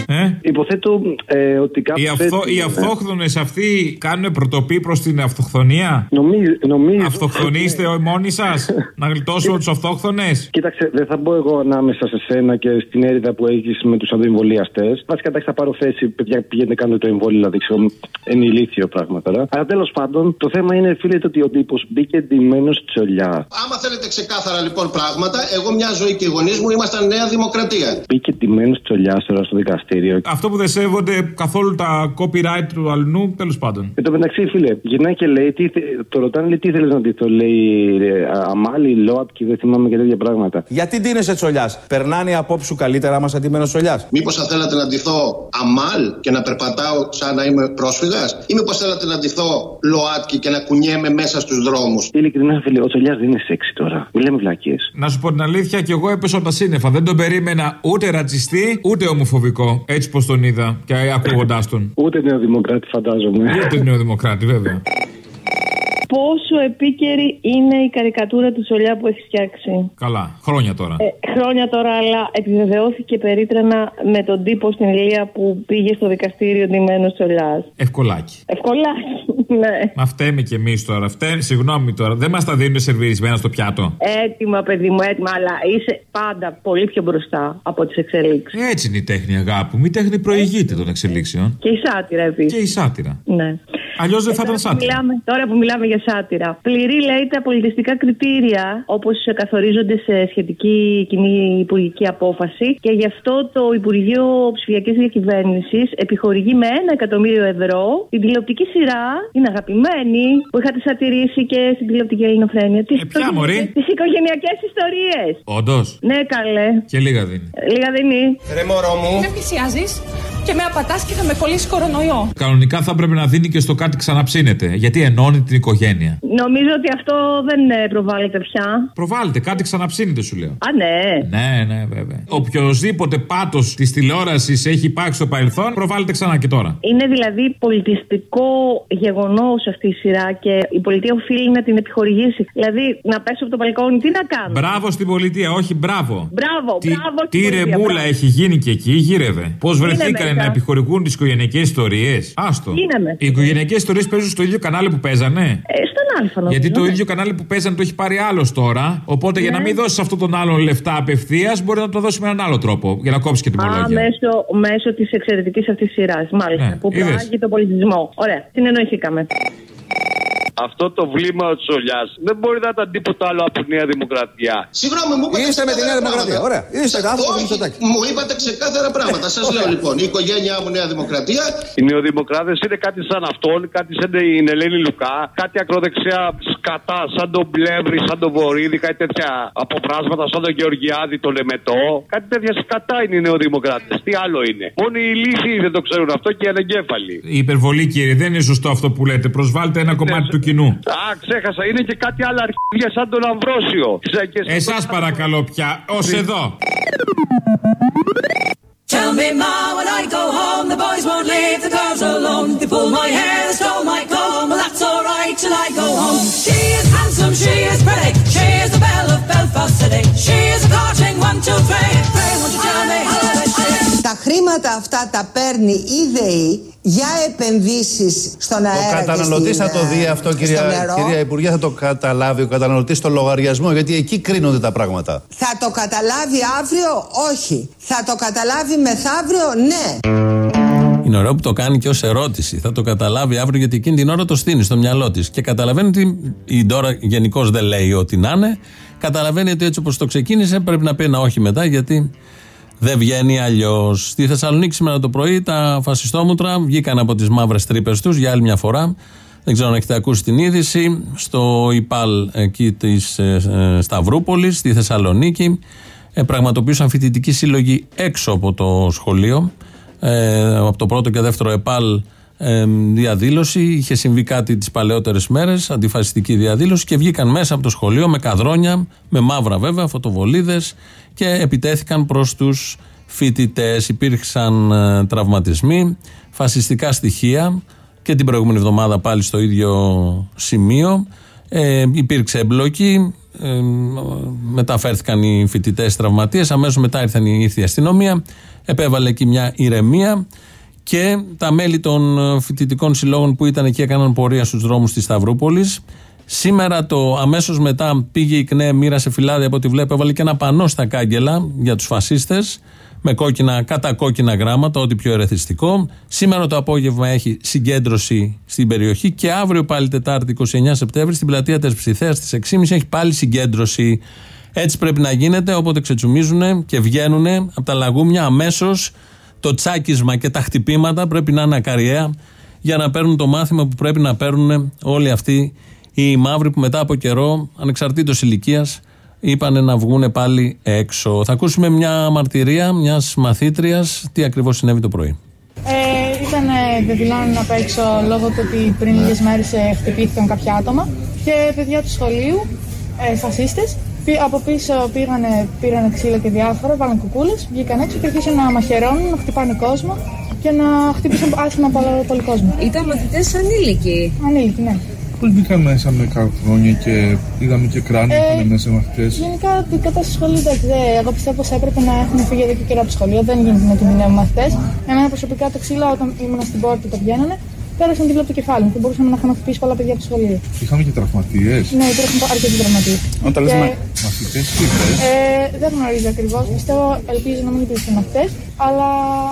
Ε; Υποθέτω ε, ότι κάπου. Οι, αυθο, οι αυτόχθονες αυτοί κάνουν πρωτοπή προς την αυτοχθονία. Νομίζω. νομίζω Αυτοχθονείστε μόνοι σας; Να γλιτώσουμε τους αυτόχθονες; Κοίταξε, δεν θα μπω εγώ ανάμεσα σε σένα και στην έρηδα που έχεις με τους αντιεμβολιαστέ. Βασικά εντάξει, θα πάρω θέση. Παιδιά, πηγαίνετε κάντε το εμβόλιο, δηλαδή ξέρω. Είναι ηλίθιο πράγμα τώρα. Αλλά τέλος πάντων, το θέμα είναι, φίλε, το ότι ο τύπος μπήκε ντυμένος τσολιά. Άμα θέλετε ξεκάθαρα λοιπόν πράγματα, εγώ μια ζωή και οι γονείς μου ήμασταν Νέα Δημοκρατία. Μπήκε ντυμένο τσολιάς τώρα στο δικαστήριο. Αυτό που δεν σέβονται καθόλου τα copyright του αλλού, τέλος πάντων. Εν τω μεταξύ, φίλε, γυρνάει και λέει, τι, θε- το ρωτάνε, λέει, τι θέλεις να ντυθώ, λέει ε, Αμάλι, ΛΟΑΤ και δεν θυμάμαι και τέτοια πράγματα. Γιατί ντύνεσαι τσολιάς; Περνάνε οι απόψεις σου καλύτερα άμα είσαι αντιμένος τσολιάς; Μήπως θα θέλατε να ντυθώ αμάλ και να περπατάω σαν να είμαι πρόσφυγας, ή μήπως θέλατε να ντυθώ ΛΟΑΤΚΙ και να κουνιέμαι μέσα στους δρόμους; Ειλικρινά, φίλε, ο τσολιάς δεν είναι σεξι τώρα. Μιλάμε βλακίε. Να σου πω την αλήθεια, και εγώ έπεσα από τα σύννεφα. Δεν τον περίμενα ούτε ρατσιστή, ούτε ομοφοβικό. Έτσι πως τον είδα και ακούγοντάς τον. Ούτε νεοδημοκράτη, φαντάζομαι. Ούτε νεοδημοκράτη, βέβαια. Πόσο επίκαιρη είναι η καρικατούρα του Σολιά που έχει φτιάξει. Καλά, χρόνια τώρα. Ε, χρόνια τώρα, αλλά επιβεβαιώθηκε περίτρανα με τον τύπο στην Ηλία που πήγε στο δικαστήριο ντυμένος Σολιάς. Ευκολάκι. Ευκολάκι, ναι. Μα φταίμε κι εμείς τώρα. Φταίμε, συγγνώμη τώρα. Δεν μας τα δίνουν σερβιρισμένα στο πιάτο. Έτοιμα, παιδί μου, έτοιμα, αλλά είσαι πάντα πολύ πιο μπροστά από τις εξελίξεις. Έτσι είναι η τέχνη, αγάπη μου. Η τέχνη προηγείται των εξελίξεων. Και η σάτυρα επίσης. Και η σάτυρα. Ναι. Αλλιώς δεν θα ήταν Τώρα που σάτυρα. μιλάμε- Τώρα που μιλάμε για σάτυρα. Πληρεί, λέει, τα πολιτιστικά κριτήρια όπως καθορίζονται σε σχετική κοινή υπουργική απόφαση και γι' αυτό το Υπουργείο Ψηφιακής Διακυβέρνησης επιχορηγεί με ένα εκατομμύριο ευρώ την τηλεοπτική σειρά, την αγαπημένη, που είχατε σατυρήσει και στην τηλεοπτική ελληνοφρένεια. Τις ποια, μωρή; Τις οικογενειακές ιστορίες. Όντως. Ναι, καλέ. Και λίγα δίνει. Λίγα δεν είναι. Ρε μωρό μου. Με πλησιάζεις και με απατάς και θα με κολλήσει κορονοϊό. Κανονικά θα έπρεπε να δίνει και στο κάτι ξαναψύνεται. Γιατί ενώνει την οικογένεια. Νομίζω ότι αυτό δεν ε, προβάλλεται πια. Προβάλλεται, κάτι ξαναψύνεται σου λέω. Α, ναι. Ναι, ναι, βέβαια. Οποιοδήποτε πάτος της τηλεόρασης έχει υπάρξει στο παρελθόν, προβάλλεται ξανά και τώρα. Είναι δηλαδή πολιτιστικό γεγονός αυτή η σειρά και η πολιτεία οφείλει να την επιχορηγήσει. Δηλαδή να πέσω από το μπαλκόνι, τι να κάνω; Μπράβο στην πολιτεία, όχι μπράβο. Μπράβο, Τι, μπράβο. στην τι πολιτεία, ρεμούλα μπράβο. έχει γίνει και εκεί, γύρευε. Πώς βρεθήκανε μέσα. να επιχορηγούν τις οικογενειακές ιστορίες. Άστο. Είναι μέσα. Οι οικογενειακές ιστορίες παίζουν στο ίδιο κανάλι που παίζανε. Ε, στον Αλφα, νομίζω. Γιατί το ναι. ίδιο κανάλι που παίζανε το έχει πάρει άλλος τώρα. Οπότε για Ναι. να μην δώσεις αυτόν τον άλλον λεφτά απευθείας, μπορεί να το δώσει με έναν άλλο τρόπο. Για να κόψεις και Α, τιμολόγια. μέσω, μέσω της εξαιρετικής αυτής σειράς. Μάλιστα. Ναι, που είδες. προάγει τον πολιτισμό. Ωραία. Συνεννοηθήκαμε. Αυτό το βλήμα ο Τσολιά δεν μπορεί να ήταν τίποτα άλλο από Νέα Δημοκρατία. Συγγνώμη, μου είπατε Είστε με τη Νέα ξεκάθαρα Δημοκρατία. πράγματα. Ωραία. Είστε Σα- άνθρωποι όχι, Μητσοτάκη. Μου είπατε ξεκάθαρα πράγματα. Σας λέω λοιπόν, η οικογένειά μου Νέα Δημοκρατία. Οι νεοδημοκράτες είναι κάτι σαν αυτόν, κάτι σαν την Ελένη Λουκά, κάτι ακροδεξιά σκατά, σαν τον Πλεύρη, σαν τον Βορύδη, κάτι τέτοια αποφράσματα, σαν τον Γεωργιάδη, τον Λεμετό. Κάτι τέτοια σκατά είναι οι νεοδημοκράτες. Τι άλλο είναι. Μόνο οι ηλίθιοι δεν το ξέρουν αυτό και οι ανεγκέφαλοι. Η υπερβολή, κύριε, δεν είναι σωστό αυτό που λέτε. Προσβάλλετε ένα κομμάτι του κοινού. Α, ξέχασα, είναι και κάτι άλλα αρχίδια σαν τον Αμβρόσιο. Εσάς παρακαλώ πια, ως εδώ. Tell me, Ma, when I go home, the boys won't leave the girls alone. They pull my hair, they stole my comb. Well, that's alright till I go home. She is handsome, she is pretty. She is the belle of Belfast City. She is a courting one, two, three. Pray, won't you tell me? Τα χρήματα αυτά τα παίρνει η ΔΕΗ για επενδύσεις στον αέρα Ο και καταναλωτής στην, θα το δει ε, αυτό, στο κυρία, νερό. κυρία Υπουργέ, θα το καταλάβει ο καταναλωτής στο λογαριασμό, γιατί εκεί κρίνονται τα πράγματα. Θα το καταλάβει αύριο, όχι. Θα το καταλάβει μεθαύριο, ναι. Είναι ωραίο που το κάνει και ως ερώτηση. Θα το καταλάβει αύριο γιατί εκείνη την ώρα το στείνει στο μυαλό της. Και καταλαβαίνει ότι η Ντόρα γενικώς δεν λέει ό,τι να είναι. Καταλαβαίνει ότι έτσι όπως το ξεκίνησε πρέπει να πει ένα όχι μετά γιατί δεν βγαίνει αλλιώς. Στη Θεσσαλονίκη σήμερα το πρωί τα φασιστόμουτρα βγήκαν από τις μαύρες τρύπες τους για άλλη μια φορά. Δεν ξέρω αν έχετε ακούσει την είδηση. Στο ΙΠΑΛ εκεί της Σταυρούπολης, στη Θεσσαλονίκη, ε, πραγματοποιούσαν φοιτητική σύλλογη έξω από το σχολείο. Ε, από το πρώτο και δεύτερο ΕΠΑΛ ε, διαδήλωση. Είχε συμβεί κάτι τις παλαιότερες μέρες, αντιφασιστική διαδήλωση και βγήκαν μέσα από το σχολείο με καδρόνια, με μαύρα βέβαια, φωτοβολίδες και επιτέθηκαν προς τους φοιτητές. Υπήρξαν ε, τραυματισμοί, φασιστικά στοιχεία και την προηγούμενη εβδομάδα πάλι στο ίδιο σημείο. Ε, υπήρξε εμπλοκή. ε, μεταφέρθηκαν οι φοιτητές τραυματίες. Αμέσως μετά ήρθαν, ήρθε η αστυνομία, επέβαλε εκεί μια ηρεμία και τα μέλη των ε, φοιτητικών συλλόγων που ήταν εκεί έκαναν πορεία στους δρόμους της Σταυρούπολης. Σήμερα το αμέσως μετά πήγε η ΚΝΕ, μοίρασε φυλάδια από ό,τι βλέπω, έβαλε και ένα πανό στα κάγκελα για τους φασίστες με κόκκινα, κατά κόκκινα γράμματα, ό,τι πιο ερεθιστικό. Σήμερα το απόγευμα έχει συγκέντρωση στην περιοχή και αύριο πάλι Τετάρτη 29 Σεπτέμβρη στην πλατεία τη Ψηθέας στις 6.30 έχει πάλι συγκέντρωση. Έτσι πρέπει να γίνεται, όποτε ξετσουμίζουν και βγαίνουν από τα λαγούμια αμέσως το τσάκισμα και τα χτυπήματα πρέπει να είναι ακαριέα για να παίρνουν το μάθημα που πρέπει να παίρνουν όλοι αυτοί οι μαύροι που μετά από καιρό, ανεξαρτήτως ηλικίας, είπαν να βγουν πάλι έξω. Θα ακούσουμε μια μαρτυρία μιας μαθήτριας τι ακριβώς συνέβη το πρωί. Ε, ήταν δεδηλώνουν απ' έξω λόγω του ότι πριν λίγες μέρες ε, χτυπήθηκαν κάποια άτομα και παιδιά του σχολείου, ε, φασίστες, πή- από πίσω πήγανε, πήραν ξύλα και διάφορα, βάλαν κουκούλες, βγήκαν έξω και αρχίσαν να μαχαιρώνουν, να χτυπάνε κόσμο και να χτύπησαν άσχημα πολύ, πολύ κόσμο. Ήταν μαθητές ανήλικοι. Ανήλικοι, ναι. Πώς μπήκαν μέσα με καρφρόνια και είδαμε και κράνη Ε, που είναι μέσα μαθητές. Γενικά την κατάσταση του σχολείου εντάξει, δεν- εγώ πιστεύω πως έπρεπε να έχουν φύγει εδώ και καιρό από το σχολείο. Δεν γίνεται να κινδυνεύουν μαθητέ. Εμένα προσωπικά το ξύλο όταν ήμουν στην πόρτα και τα βγαίνανε, πέρασαν δίπλα από το κεφάλι μου και μπορούσαμε να είχαμε χτυπήσει πολλά παιδιά από το σχολείο. Είχαμε και τραυματίες. Ναι, υπήρχαν αρκετοί τραυματίε. Όταν λες μα- μαθητές, τι λες. Ε, δεν γνωρίζω ακριβώς. Πιστεύω, ελπίζω να μην υπήρχαν μαθητέ. Αλλά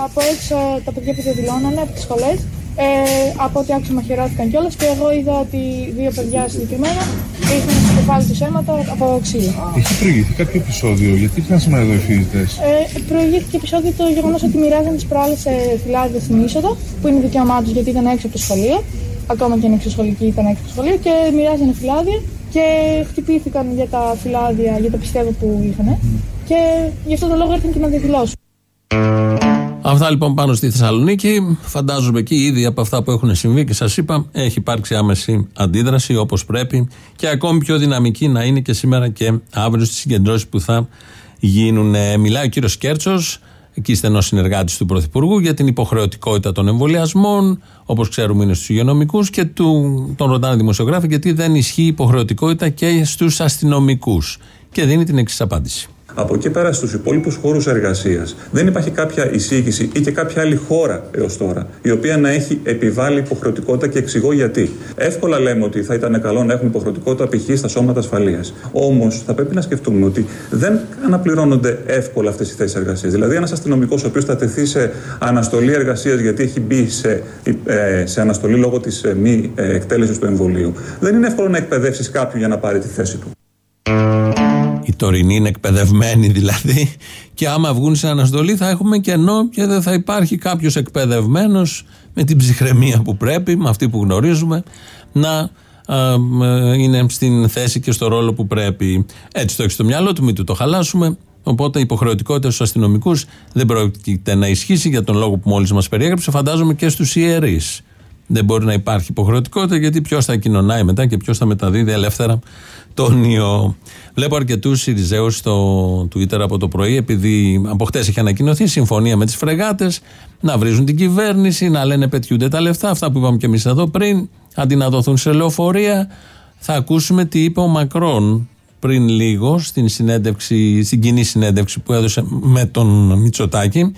από έξω τα παιδιά που διαδηλώνανε από τις σχολές, ε, από ό,τι άκουσα μαχαιρώθηκαν κιόλας και εγώ είδα ότι δύο παιδιά συγκεκριμένα είχαν στο κεφάλι τους αίματα από ξύλο. Έχει προηγηθεί κάποιο επεισόδιο, γιατί ήρθαν σήμερα εδώ οι φοιτητές; Ε, προηγήθηκε επεισόδιο το γεγονός ότι μοιράζαν τις προάλλες φυλάδια στην είσοδο, που είναι δικαίωμά τους γιατί ήταν έξω από το σχολείο. Ακόμα και είναι εξωσχολικοί ήταν έξω από το σχολείο και μοιράζανε φυλάδια και χτυπήθηκαν για τα φυλάδια, για το πιστεύω που είχαν. Και γι' αυτό το λόγο ήρθαν και να διαδηλώσουν. Αυτά λοιπόν πάνω στη Θεσσαλονίκη. Φαντάζομαι εκεί ήδη από αυτά που έχουν συμβεί και σας είπα, έχει υπάρξει άμεση αντίδραση όπως πρέπει και ακόμη πιο δυναμική να είναι και σήμερα και αύριο στις συγκεντρώσεις που θα γίνουν. Ε, Μιλάει ο κύριος Κέρτσος, εκεί στενός συνεργάτης του Πρωθυπουργού, για την υποχρεωτικότητα των εμβολιασμών, όπως ξέρουμε είναι στους υγειονομικούς και του, τον ρωτάνε δημοσιογράφοι γιατί δεν ισχύει υποχρεωτικότητα και στους αστυνομικούς. Και δίνει την εξής απάντηση. Από εκεί πέρα στους υπόλοιπους χώρους εργασίας δεν υπάρχει κάποια εισήγηση ή και κάποια άλλη χώρα έως τώρα η οποία να έχει επιβάλει υποχρεωτικότητα και εξηγώ γιατί. Εύκολα λέμε ότι θα ήταν καλό να έχουμε υποχρεωτικότητα π.χ. στα σώματα ασφαλείας. Όμως θα πρέπει να σκεφτούμε ότι δεν αναπληρώνονται εύκολα αυτές οι θέσεις εργασίας. Δηλαδή, ένας αστυνομικός ο οποίος θα τεθεί σε αναστολή εργασίας γιατί έχει μπει σε, ε, σε αναστολή λόγω της μη ε, εκτέλεσης του εμβολίου, δεν είναι εύκολο να εκπαιδεύσεις κάποιον για να πάρει τη θέση του. Οι τωρινοί είναι εκπαιδευμένοι δηλαδή. Και άμα βγουν σε αναστολή θα έχουμε κενό και δεν θα υπάρχει κάποιος εκπαιδευμένος με την ψυχραιμία που πρέπει, με αυτή που γνωρίζουμε, να α, ε, είναι στην θέση και στο ρόλο που πρέπει. Έτσι το έχεις στο μυαλό του, μην του το χαλάσουμε. Οπότε η υποχρεωτικότητα στους αστυνομικούς δεν πρόκειται να ισχύσει για τον λόγο που μόλις μας περιέγραψε. Φαντάζομαι και στους ιερείς. Δεν μπορεί να υπάρχει υποχρεωτικότητα γιατί ποιος θα κοινωνάει μετά και ποιος θα μεταδίδει ελεύθερα τον ιό. Βλέπω αρκετούς Σιριζέους στο Twitter από το πρωί, επειδή από χτες έχει ανακοινωθεί συμφωνία με τις φρεγάτες να βρίζουν την κυβέρνηση, να λένε πετιούνται τα λεφτά. Αυτά που είπαμε και εμείς εδώ πριν, αντί να δοθούν σε λεωφορεία. Θα ακούσουμε τι είπε ο Μακρόν πριν λίγο στην, συνέντευξη, στην κοινή συνέντευξη που έδωσε με τον Μητσοτάκη,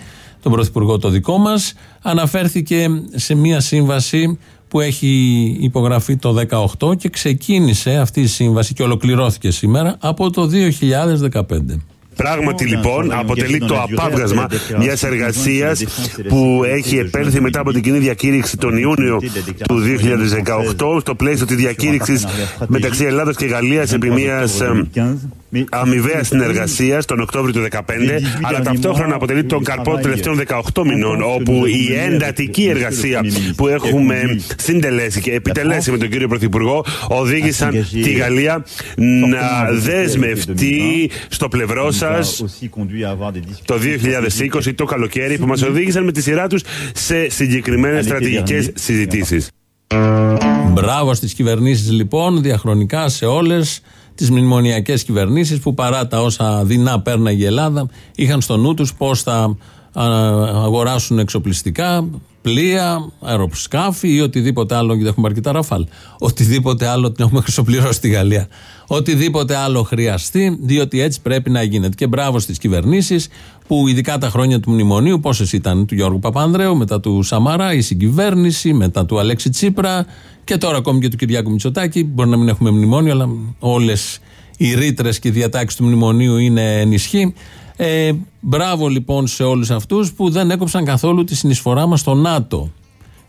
τον Πρωθυπουργό το δικό μας, αναφέρθηκε σε μια σύμβαση που έχει υπογραφεί το 18 και ξεκίνησε αυτή η σύμβαση και ολοκληρώθηκε σήμερα από το 2015. Πράγματι λοιπόν αποτελεί το απάβγασμα μιας εργασίας που έχει επέλθει μετά από την κοινή διακήρυξη τον Ιούνιο του 2018 στο πλαίσιο της διακήρυξης μεταξύ Ελλάδα και Γαλλίας επί μιας αμοιβαία συνεργασία τον Οκτώβριο του 2015, αλλά ταυτόχρονα αποτελεί τον καρπό των τελευταίων 18 μηνών, όπου η εντατική εργασία που έχουμε συντελέσει και επιτελέσει με τον κύριο Πρωθυπουργό οδήγησαν τη Γαλλία. Να δεσμευτεί στο πλευρό σας το 2020 το καλοκαίρι που μας οδήγησαν με τη σειρά τους σε συγκεκριμένες στρατηγικές συζητήσεις. Μπράβο στις κυβερνήσεις λοιπόν, διαχρονικά σε όλες τις μνημονιακές κυβερνήσεις που παρά τα όσα δεινά πέρναγε η Ελλάδα είχαν στο νου τους πώς θα α, αγοράσουν εξοπλιστικά, πλοία, αεροσκάφη ή οτιδήποτε άλλο. Γιατί έχουμε αρκετά ραφάλ. Οτιδήποτε άλλο την έχουμε χρυσοπληρώσει στη Γαλλία. Οτιδήποτε άλλο χρειαστεί, διότι έτσι πρέπει να γίνεται. Και μπράβο στις κυβερνήσεις που ειδικά τα χρόνια του μνημονίου, πόσες ήταν του Γιώργου Παπανδρέου, μετά του Σαμαρά, η συγκυβέρνηση, μετά του Αλέξη Τσίπρα και τώρα ακόμη και του Κυριάκου Μητσοτάκη. Μπορεί να μην έχουμε μνημόνιο, αλλά όλες οι ρήτρες και οι διατάξεις του μνημονίου είναι ενισχύ. Ε, μπράβο λοιπόν σε όλους αυτούς που δεν έκοψαν καθόλου τη συνεισφορά μας στο ΝΑΤΟ.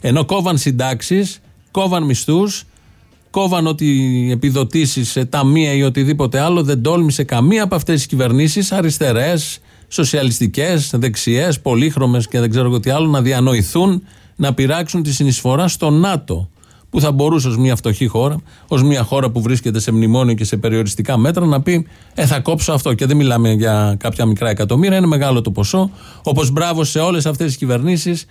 Ενώ κόβαν συντάξεις, κόβαν μισθούς, κόβαν ότι επιδοτήσεις σε ταμεία ή οτιδήποτε άλλο, δεν τόλμησε καμία από αυτές τις κυβερνήσεις, αριστερές, σοσιαλιστικές, δεξιές, πολύχρωμες και δεν ξέρω εγώ τι άλλο, να διανοηθούν να πειράξουν τη συνεισφορά στο ΝΑΤΟ. Που θα μπορούσε ως μια φτωχή χώρα, ως μια χώρα που βρίσκεται σε μνημόνιο και σε περιοριστικά μέτρα, να πει: Ε, θα κόψω αυτό. Και δεν μιλάμε για κάποια μικρά εκατομμύρια, είναι μεγάλο το ποσό. Όπως μπράβο σε όλες αυτές τις κυβερνήσεις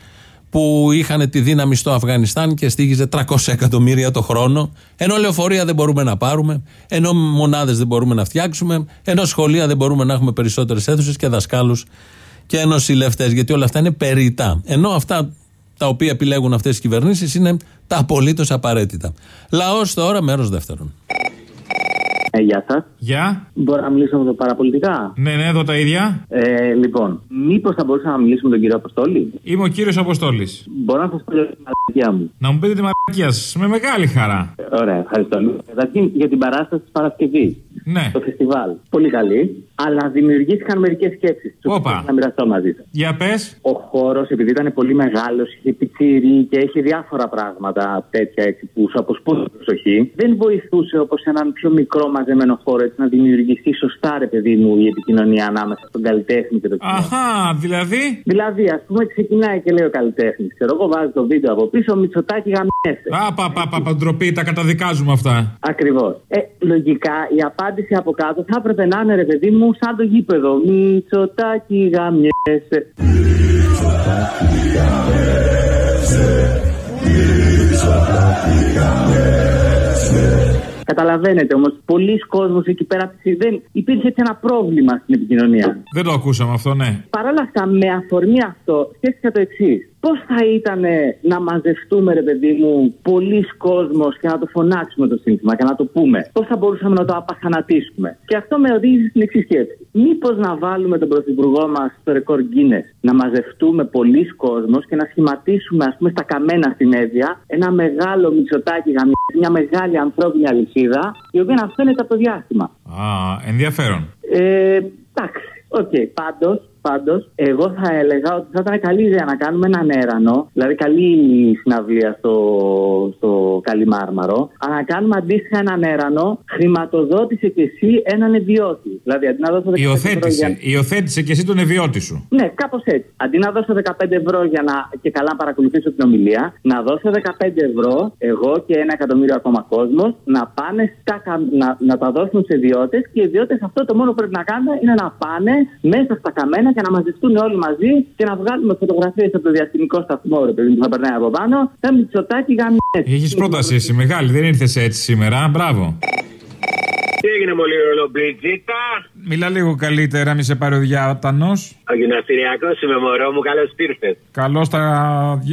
που είχαν τη δύναμη στο Αφγανιστάν και στήγιζε 300 εκατομμύρια το χρόνο, ενώ λεωφορεία δεν μπορούμε να πάρουμε, ενώ μονάδες δεν μπορούμε να φτιάξουμε, ενώ σχολεία δεν μπορούμε να έχουμε περισσότερες αίθουσες και δασκάλους και νοσηλευτέ, γιατί όλα αυτά είναι περιτά. Ενώ αυτά τα οποία επιλέγουν αυτές οι κυβερνήσεις είναι τα απολύτως απαραίτητα. Λαός τώρα, μέρος δεύτερον. Ε, γεια σας. Γεια. Μπορώ να μιλήσω με το παραπολιτικά; Ναι, ναι, εδώ τα ίδια. Ε, λοιπόν, μήπως θα μπορούσα να μιλήσω με τον κύριο Αποστόλη; Είμαι ο κύριος Αποστόλης. Μπορώ να σας πω για την μαλακία μου. Να μου πείτε τη μαλακία σας με μεγάλη χαρά. Ε, Ωραία, ευχαριστώ. Καταρχήν για την παράσταση της Παρασκευής. Ναι. Το φεστιβάλ. Πολύ καλή. Αλλά δημιουργήθηκαν μερικές σκέψεις. Όπα. Να μοιραστώ μαζί σας. Για πες. Ο χώρος, επειδή ήταν πολύ μεγάλος, είχε πιτσίρι και έχει διάφορα πράγματα τέτοια έτσι που σου αποσπούν την προσοχή, δεν βοηθούσε όπως έναν πιο μικρό μαζεμένο χώρο έτσι να δημιουργηθεί σωστά, ρε παιδί μου, η επικοινωνία ανάμεσα στον καλλιτέχνη και το κοινό. Αχά, δηλαδή; Δηλαδή, ας πούμε, ξεκινάει και λέει ο καλλιτέχνης. Ξέρω εγώ, βάζει το βίντεο από πίσω, Μητσοτάκι γαμιέσαι. Α, πα, πα, πα, πα, ντροπή, τα καταδικάζουμε αυτά. Ακριβώς. Ε, λογικά η απάντηση από κάτω θα έπρεπε να είναι, ρε παιδί μου, σαν το γήπεδο. Μητσοτάκι γαμιέσαι. Καταλαβαίνετε όμως, πολλοί κόσμοι εκεί πέρα δεν υπήρχε έτσι ένα πρόβλημα στην επικοινωνία. Δεν το ακούσαμε αυτό, ναι. Παρ' όλα αυτά, με αφορμή αυτό, σκέφτηκα το εξής. Πώς θα ήταν να μαζευτούμε, ρε παιδί μου, πολλοί κόσμος και να το φωνάξουμε το σύνθημα και να το πούμε; Πώς θα μπορούσαμε να το απαχανατίσουμε. Και αυτό με οδήγησε στην εξής σκέψη. Μήπως να βάλουμε τον πρωθυπουργό μας στο ρεκόρ Guinness, να μαζευτούμε πολλοί κόσμος και να σχηματίσουμε, ας πούμε, στα καμένα στην Εύβοια ένα μεγάλο μυτσοτάκι γαμί, μια μεγάλη ανθρώπινη αλυσίδα, η οποία να φαίνεται από το διάστημα. Α, ενδιαφέρον. Ε, εντάξει, οκ, πάντως. Πάντως, εγώ θα έλεγα ότι θα ήταν καλή ιδέα να κάνουμε έναν έρανο, δηλαδή καλή συναυλία στο, στο Καλιμάρμαρο, αλλά να κάνουμε αντίστοιχα έναν έρανο, χρηματοδότησε και εσύ έναν ιδιώτη. Δηλαδή, αντί να δώσω 15 ευρώ Υιοθέτησε, για... υιοθέτησε και εσύ τον ιδιώτη σου. Ναι, κάπως έτσι. Αντί να δώσω 15 ευρώ για να και καλά να παρακολουθήσω την ομιλία, να δώσω 15 ευρώ εγώ και ένα εκατομμύριο ακόμα κόσμος να πάνε στα, κα- να, να τα δώσουν σε ιδιώτες και οι ιδιώτες αυτό το μόνο που πρέπει να κάνουν είναι να πάνε μέσα στα καμένα και να μαζευτούν όλοι μαζί και να βγάλουμε φωτογραφίες από το διαστημικό σταθμό ρε παιδί μου, που θα περνάει από πάνω. Θα μυτσοτάκι γαμιές. Έχεις πρόταση εσύ μεγάλη, δεν ήρθες έτσι σήμερα. Μπράβο. Τι έγινε μολύ ρολομπριτζίτα. Μιλά λίγο καλύτερα, μη σε πάρει ο διάτανος. Ο γυμναστηριακός είμαι μωρό μου, καλώς ήρθες. Καλό στα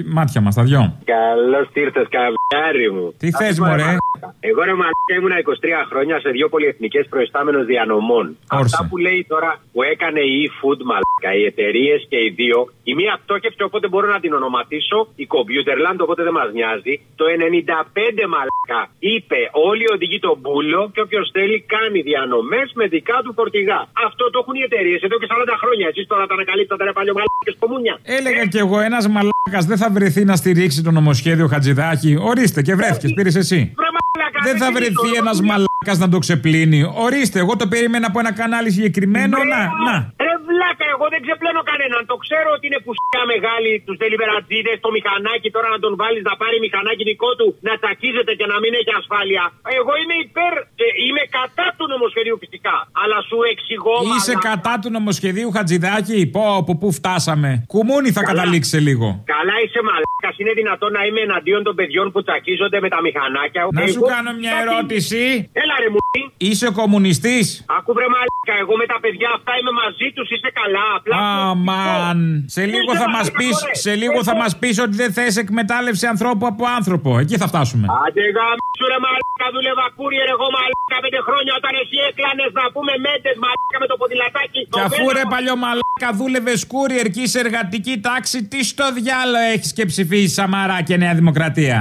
μάτια μας, τα δυο. Καλώς ήρθες, καβλιάρι μου. Τι Ας θες, πούμε, μωρέ; μαλάκα. Εγώ ρε μαλάκα ήμουνα 23 χρόνια σε δύο πολυεθνικές προϊστάμενο διανομών. Αυτά που λέει τώρα που έκανε η eFood μαλάκα, οι εταιρείες και οι δύο. Η μία πτώχευσε οπότε μπορώ να την ονοματίσω. Η Computerland οπότε δεν μας νοιάζει. Το 95 μαλάκα είπε όλοι οδηγεί τον μπούλο και όποιος θέλει κάνει διανομές με δικά του φορτηγά. Αυτό το έχουν οι εταιρείες εδώ και 40 χρόνια. Εσείς τώρα τα ανακαλύπτατε ρε παλιό μαλάκες κομμούνια. Έλεγα κι εγώ, ένας μαλάκας δεν θα βρεθεί να στηρίξει το νομοσχέδιο Χατζηδάκη. Ορίστε και βρέθηκες, πήρες εσύ. Δεν θα βρεθεί ένας μαλάκας να το ξεπλύνει. Ορίστε, εγώ το περίμενα από ένα κανάλι συγκεκριμένο. Να, να. Ρε βλάκα, εγώ δεν ξεπλένω κανέναν. Το ξέρω ότι είναι πουσιά μεγάλη τους τελιβερατζίδε, το μηχανάκι τώρα να τον βάλεις να πάρει μηχανάκι δικό του, να τσακίζεται και να μην έχει ασφάλεια. Εγώ είμαι υπέρ, ε, είμαι κατά του νομοσχεδίου φυσικά. Αλλά σου εξηγώ. Είσαι μαλάκα. κατά του νομοσχεδίου Χατζηδάκη; Πω, από πού φτάσαμε. Κουμούνι θα καταλήξει σε λίγο. Καλά είσαι μαλάκας. Είναι δυνατόν να είμαι εναντίον των παιδιών που τσακίζονται με τα μηχανάκια. Να Εγώ- σου κάνω μια ερώτηση. Έλα ρε μου. Είσαι κομμουνιστής; Άκου Άκου βρε μαλάκα, εγώ με τα παιδιά αυτά είμαι μαζί τους, είσαι καλά. Απλά. Αμάν. Σε λίγο θα μας πεις σε λίγο θα μας πεις ότι δεν θες εκμετάλλευση ανθρώπου από άνθρωπο. Εκεί θα φτάσουμε. Άντε γάμισου ρε μαλάκα, δούλευα κούριερ εγώ μαλάκα πέντε χρόνια όταν εσύ έκλανες να πούμε μέντες μαλάκα με το ποδηλατάκι. Και αφού ρε παλιό μαλάκα δούλευες courier και είσαι εργατική τάξη, τι στο διάλο έχεις και ψηφίσεις Σαμαρά και Νέα Δημοκρατία;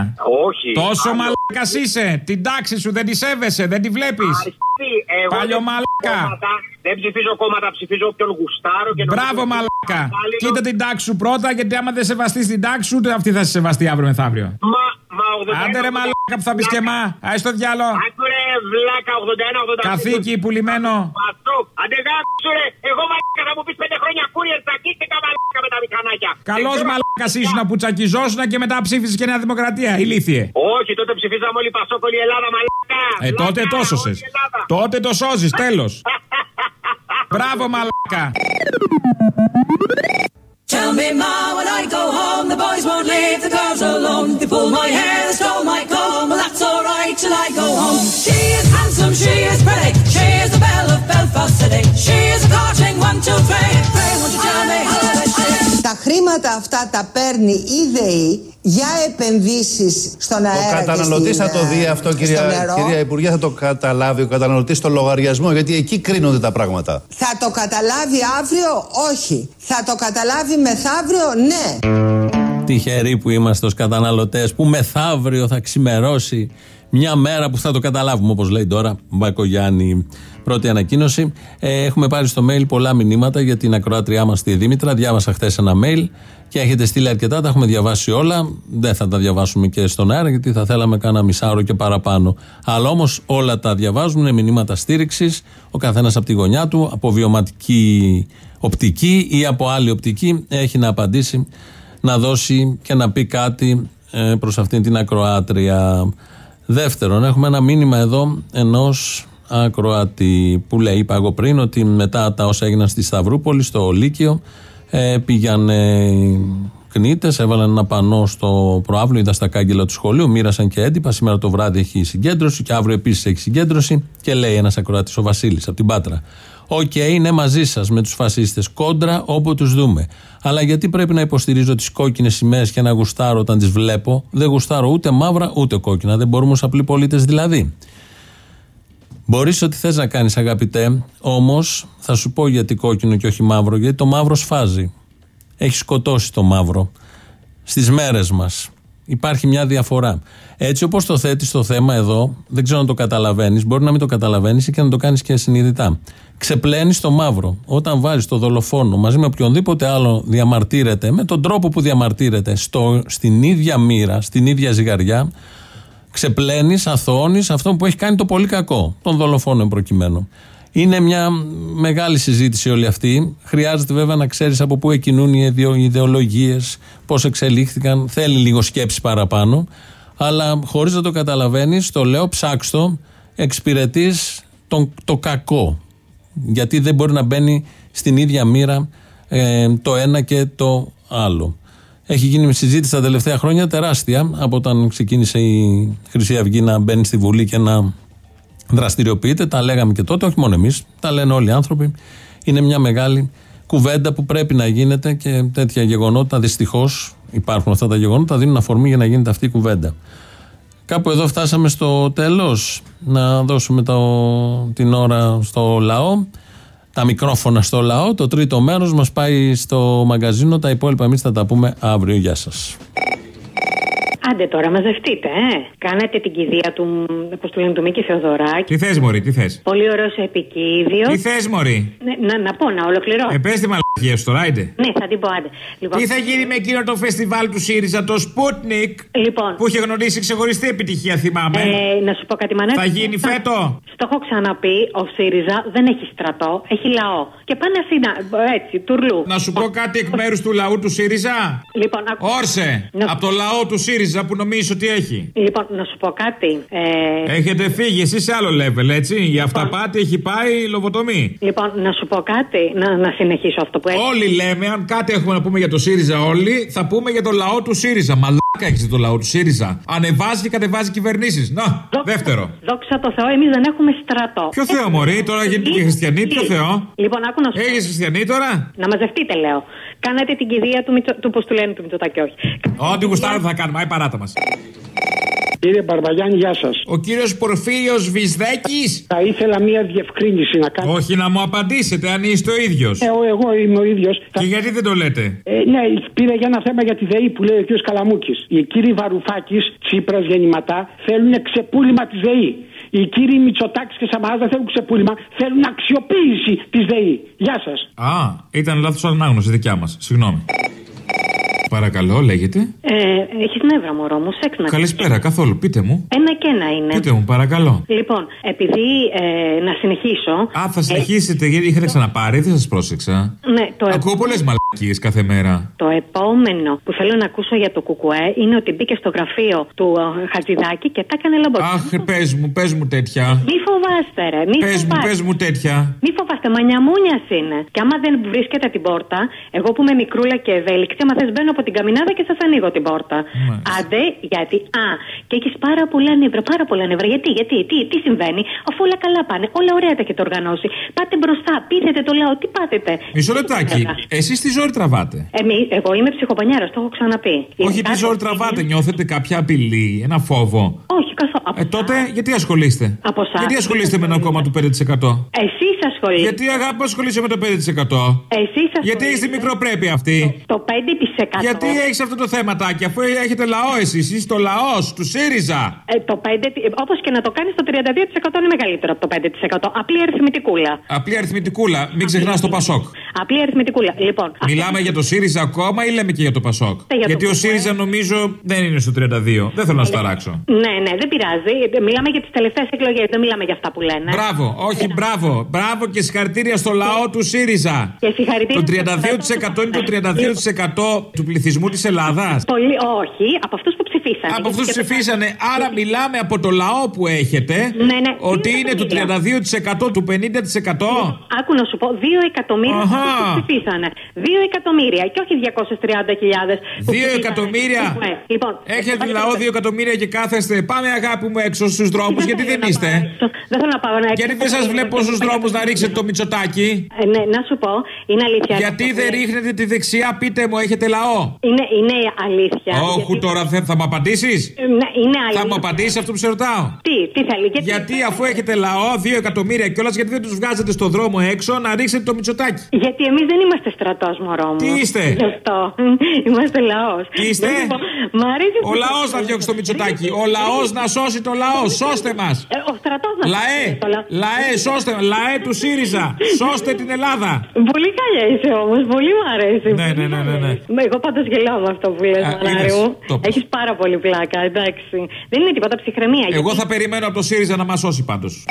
Όχι. Τόσο Άλλο- μαλάκας είσαι. Την τάξη σου δεν τη σέβεσαι, δεν τη βλέπεις. Αρχή, εγώ Παλιό δεν ψηφίζω μαλάκα. κόμματα, Δεν ψηφίζω κόμματα, ψηφίζω όποιον γουστάρω και Μπράβο νομίζω- μαλάκα. Υπάλληλο- Κοίτα την τάξη σου πρώτα, γιατί άμα δεν σεβαστείς την τάξη σου, ούτε αυτή θα σε σεβαστεί αύριο μεθαύριο. Μα, μα 81. Άντε ρε μαλάκα που θα πεις και μα. Α το διάλο. Άκου ρε βλάκα 81-82. Καθήκη πουλημένο. Πασόκ. Άντε γάμισου ρε. Εγώ μαλάκα θα μου πεις πέντε χρόνια courier τσακίστηκα μαλάκα με τα μηχανάκια. Καλό Δεν ξέρω- μαλάκα ήσουν που τσακιζόσουν και μετά ψήφισες και Νέα Δημοκρατία. Ηλίθιε. Όχι, τότε ψηφίζαμε όλοι Πασόκ, όλη η Ελλάδα μαλάκα. Ε, τότε το σώσες. Τότε το σώζεις, τέλος. Bravo, malaka. Tell me, ma, when I go home, the boys won't leave the girls alone. They pull my hair, they stole my comb. Well, that's all right till I go home. She is handsome, she is pretty, she is the belle of Belfast City. She is a courting one, two, three. Pray, won't you tell me? Τα χρήματα αυτά τα παίρνει η ΔΕΗ για επενδύσεις στον Ο αέρα και καταναλωτής στην, θα το δει ε, αυτό, στο κυρία, νερό. κυρία Υπουργέ, θα το καταλάβει ο καταναλωτής στο λογαριασμό, γιατί εκεί κρίνονται τα πράγματα. Θα το καταλάβει αύριο, όχι. Θα το καταλάβει μεθαύριο, ναι. Τυχεροί που είμαστε ως καταναλωτές που μεθαύριο θα ξημερώσει μια μέρα που θα το καταλάβουμε όπως λέει τώρα Μπακογιάννη πρώτη ανακοίνωση. Ε, έχουμε πάρει στο mail πολλά μηνύματα για την ακροάτριά μας τη Δήμητρα. Διάβασα χθες ένα mail και έχετε στείλει αρκετά τα έχουμε διαβάσει όλα. Δεν θα τα διαβάσουμε και στον αέρα γιατί θα θέλαμε κάνα μισάωρο και παραπάνω. Αλλά όμως όλα τα διαβάζουν είναι μηνύματα στήριξης ο καθένας από τη γωνιά του από βιωματική οπτική ή από άλλη οπτική έχει να απαντήσει να δώσει και να πει κάτι ε, προς αυτήν την ακροάτρια. Δεύτερον, έχουμε ένα μήνυμα εδώ ενός ακροατή που λέει, είπα εγώ πριν, ότι μετά τα όσα έγιναν στη Σταυρούπολη, στο Λύκειο, ε, πήγανε κνήτες, έβαλαν ένα πανό στο προάβλιο, ήταν στα κάγκελα του σχολείου, μοίρασαν και έντυπα. Σήμερα το βράδυ έχει συγκέντρωση και αύριο επίσης έχει συγκέντρωση. Και λέει ένας ακροατής, ο Βασίλης, από την Πάτρα. Οκ, είναι μαζί σας με τους φασίστες. Κόντρα όπου τους δούμε. Αλλά γιατί πρέπει να υποστηρίζω τις κόκκινες σημαίες και να γουστάρω όταν τις βλέπω; Δεν γουστάρω ούτε μαύρα ούτε κόκκινα. Δεν μπορούμε ως απλοί πολίτες δηλαδή. Μπορείς ό,τι θες να κάνεις, αγαπητέ, όμως θα σου πω γιατί κόκκινο και όχι μαύρο. Γιατί το μαύρο σφάζει. Έχει σκοτώσει το μαύρο. Στις μέρες μας υπάρχει μια διαφορά. Έτσι όπως το θέτεις το θέμα εδώ, δεν ξέρω αν το καταλαβαίνεις, μπορεί να μην το καταλαβαίνεις ή και να το κάνεις και συνειδητά. Ξεπλένεις το μαύρο. Όταν βάζεις το δολοφόνο μαζί με οποιονδήποτε άλλο διαμαρτύρεται, με τον τρόπο που διαμαρτύρεται, στο, στην ίδια μοίρα, στην ίδια ζυγαριά, ξεπλένεις, αθώνεις αυτόν που έχει κάνει το πολύ κακό. Τον δολοφόνο προκειμένου. Είναι μια μεγάλη συζήτηση όλη αυτή. Χρειάζεται βέβαια να ξέρεις από πού εκκινούν οι ιδεολογίες, πώς εξελίχθηκαν. Θέλει λίγο σκέψη παραπάνω. Αλλά χωρίς να το καταλαβαίνεις, το λέω, ψάξτο, εξυπηρετείς το κακό. Γιατί δεν μπορεί να μπαίνει στην ίδια μοίρα ε, το ένα και το άλλο. Έχει γίνει συζήτηση τα τελευταία χρόνια τεράστια από όταν ξεκίνησε η Χρυσή Αυγή να μπαίνει στη Βουλή και να δραστηριοποιείται. Τα λέγαμε και τότε, όχι μόνο εμείς, τα λένε όλοι οι άνθρωποι. Είναι μια μεγάλη κουβέντα που πρέπει να γίνεται και τέτοια γεγονότα δυστυχώς υπάρχουν αυτά τα γεγονότα, δίνουν αφορμή για να γίνεται αυτή η κουβέντα. Κάπου εδώ φτάσαμε στο τέλος να δώσουμε το, την ώρα στο λαό τα μικρόφωνα στο λαό το τρίτο μέρος μας πάει στο μαγκαζίνο τα υπόλοιπα εμείς θα τα πούμε αύριο γεια σας Άντε τώρα, μαζευτείτε, ε. Κάνατε την κηδεία του, πώς του λένε, του Μίκη Θεοδωράκη. Τι θες, Μωρή, τι θες; Πολύ ωραίο επικίδιο. Τι θες, Μωρή; Ναι, να, να πω, να ολοκληρώσω. Ε, πες τη μαλακία σου τώρα, άιντε. Ναι, θα την πω, άντε. Λοιπόν, Τι θα γίνει με εκείνο το φεστιβάλ του ΣΥΡΙΖΑ, το Sputnik, Λοιπόν. που είχε γνωρίσει ξεχωριστή επιτυχία, θυμάμαι. Ε, να σου πω κάτι, Μανώλη. Θα γίνει φέτο; Στο έχω ξαναπεί, ο ΣΥΡΙΖΑ δεν έχει στρατό, έχει λαό. Και πάνε ασύνα, έτσι, τουρλού. Να σου πω κάτι εκ μέρους του λαού του ΣΥΡΙΖΑ; Λοιπόν, ακού- Όρσε! Να- Από το λαό του ΣΥΡΙΖΑ που νομίζεις ότι έχει. Λοιπόν, να σου πω κάτι. Ε, Έχετε φύγει, εσεί σε άλλο level, έτσι. Η αυταπάτη έχει πάει λοβοτομή. λοιπόν, να σου πω κάτι. Να, να συνεχίσω αυτό που έχει. Όλοι λέμε, αν κάτι έχουμε να πούμε για το ΣΥΡΙΖΑ, όλοι θα πούμε για το λαό του ΣΥΡΙΖΑ. Μαλάκα μαλάκα έχετε το λαό του ΣΥΡΙΖΑ. Ανεβάζει και κατεβάζει κυβερνήσεις. Να, δεύτερο. Δόξα τω Θεώ, εμείς δεν έχουμε στρατό. Ποιο Θεό, Μωρή, τώρα γίνεται και χριστιανή, ποιο Θεό; Λοιπόν, άκου να σου πω. Έχεις χριστιανή τώρα; Να μαζευτείτε, λέω. Κάνατε την κηδεία του, Μητσο... του πώς του λένε του Μητσοτάκη, όχι. Ό,τι γουστάρετε θα κάνουμε, άι παράτα μας. Κύριε Μπαρμπαγιάννη, γεια σας. Ο κύριος Πορφύριος Βυσδέκης; Θα ήθελα μία διευκρίνηση να κάνω. Όχι να μου απαντήσετε αν είστε ο ίδιος. Ε, εγώ, εγώ είμαι ο ίδιος. Και γιατί δεν το λέτε; Ε, ναι, πήρε για ένα θέμα για τη ΔΕΗ που λέει ο κ. Καλαμούκης. Οι κύριοι Βαρουφάκης, Τσίπρας γεννηματά, θέλουν ξεπούλημα της ΔΕΗ. Οι κύριοι Μητσοτάκης και Σαμαρά δεν θέλουν ξεπούλημα, θέλουν αξιοποίηση της ΔΕΗ. Γεια σας. Α, ήταν λάθος ανάγνωση δικιά μας. Συγγνώμη. Παρακαλώ, λέγεται. Ε, Έχεις νεύρα, μωρό μου, σεξ να Καλησπέρα, καθόλου. Πείτε μου. Ένα και ένα είναι. Πείτε μου, παρακαλώ. Λοιπόν, επειδή ε, να συνεχίσω. Α, θα συνεχίσετε, γιατί είχατε ξαναπάρει, δεν σας πρόσεξα. Ναι, το, ε- Ακούω πολλές μαλακίες κάθε μέρα. το επόμενο που θέλω να ακούσω για το Κουκουέ είναι ότι μπήκε στο γραφείο του ε, Χατζηδάκη και τα έκανε λαμπό. Αχ, πες μου, πες μου τέτοια. Μη φοβάστε, ρε. Μη Πες μου, φοβάστε. πες μου τέτοια. Μη φοβάστε, μανιαμούνια είναι. Και άμα δεν βρίσκεται την πόρτα, εγώ που είμαι μικρούλα και ευέλικτη, άμα θες μπαίνω από την καμινάδα και σας ανοίγω την πόρτα. Άντε, γιατί. Α, και έχεις πάρα πολλά νεύρα, πάρα πολλά νεύρα. Γιατί, γιατί, τι, τι συμβαίνει, αφού όλα καλά πάνε, όλα ωραία τα έχετε οργανώσει. Πάτε μπροστά, πείθετε το λαό, τι πάτετε. Μισό λεπτάκι. Εσείς τι ζόρι τραβάτε. Εμεί, εγώ είμαι ψυχοπανιάρα, το έχω ξαναπεί. Όχι, τι ζόρι τραβάτε. Νιώθετε κάποια απειλή, ένα φόβο; Όχι, καθόλου. Ε, τότε γιατί ασχολείστε; Από εσάς. Γιατί ασχολείστε με ένα κόμμα του 5%. Εσείς ασχολείστε. Γιατί αγάπη ασχολείσαι με το 5%. Εσείς Γιατί έχει τη μικροπρέπεια αυτή; Το 5%. Γιατί έχεις αυτό το θέματάκι, αφού έχετε λαό εσείς, είσαι το λαός του ΣΥΡΙΖΑ. Ε, το 5, όπως και να το κάνεις, το 32% είναι μεγαλύτερο από το 5%. Απλή αριθμητικούλα. Απλή αριθμητικούλα, μην ξεχνάς το Πασόκ. Απλή αριθμητικούλα. Λοιπόν, Μιλάμε για το ΣΥΡΙΖΑ ακόμα ή λέμε και για το Πασόκ. Ε, για το Γιατί ο Πασόκ. ΣΥΡΙΖΑ νομίζω δεν είναι στο 32. Δεν θέλω να σου ταράξω. ναι, ναι, δεν πειράζει. Μιλάμε για τις τελευταίες εκλογές, δεν μιλάμε για αυτά που λένε. Μπράβο, όχι μπράβο. Μπράβο και συγχαρητήρια στο λαό του ΣΥΡΙΖΑ. Και συγχαρητήρια. Το 32% είναι το 32% του πληθυσμού της Ελλάδας. Πολύ, όχι, από αυτούς που ψηφίσανε. Από αυτούς Και το- ψηφίσανε. Άρα μιλάμε από το λαό που έχετε. Ναι, ναι. Ότι Δύο είναι του 32% του 50%. Άκου να σου πω, 2 εκατομμύρια Αχα. αυτούς που ψηφίσανε. 2 εκατομμύρια και όχι 230.000. που 2 ψηφίσανε. εκατομμύρια. Ναι, Λοιπόν, Έχετε λαό 2 εκατομμύρια και κάθεστε. Πάμε αγάπη μου έξω στους δρόμους. Γιατί δεν είστε. Δεν θέλω να πάω να Γιατί δεν σας βλέπω στους δρόμους να ρίξετε το μυτσοτάκι; Ε, ναι, να σου πω, είναι αλήθεια. Γιατί δεν ρίχνετε τη δεξιά, πείτε μου, έχετε λαό. Είναι, είναι αλήθεια. Όχι τώρα, δεν θα μου απαντήσεις; Ε, Ναι, είναι αλήθεια. Θα μου απαντήσεις αυτό που σε ρωτάω. Τι, τι θέλει, γιατί. Γιατί αφού έχετε λαό 2 εκατομμύρια κιόλας, γιατί δεν τους βγάζετε στο δρόμο έξω να ρίξετε το μυτσοτάκι; Γιατί εμείς δεν είμαστε στρατός, μωρό μου. Τι είστε; Γι' αυτό. Είμαστε λαός. Τι είστε; Μ' αρέσει Ο λαός να διώξει το μυτσοτάκι. Ο λαός να σώσει το λαό. Σώστε μας. Ε, Ο στρατός να Λαέ, το λαό. λαέ, σώστε μα. Λαέ του ΣΥΡΙΖΑ. Σώστε την Ελλάδα. Πολύ καλιά είσαι όμως, πολύ μου αρέσει. Ναι, ναι, ναι, ναι. ναι. Μα Εγώ πάντως γελάω με αυτό που λες, Α, Μανάρη είδες, μου. το είπες. Έχεις πάρα πολύ πλάκα, εντάξει. Δεν είναι τίποτα ψυχραιμία. Εγώ θα περιμένω από το ΣΥΡΙΖΑ να μας σώσει πάντως.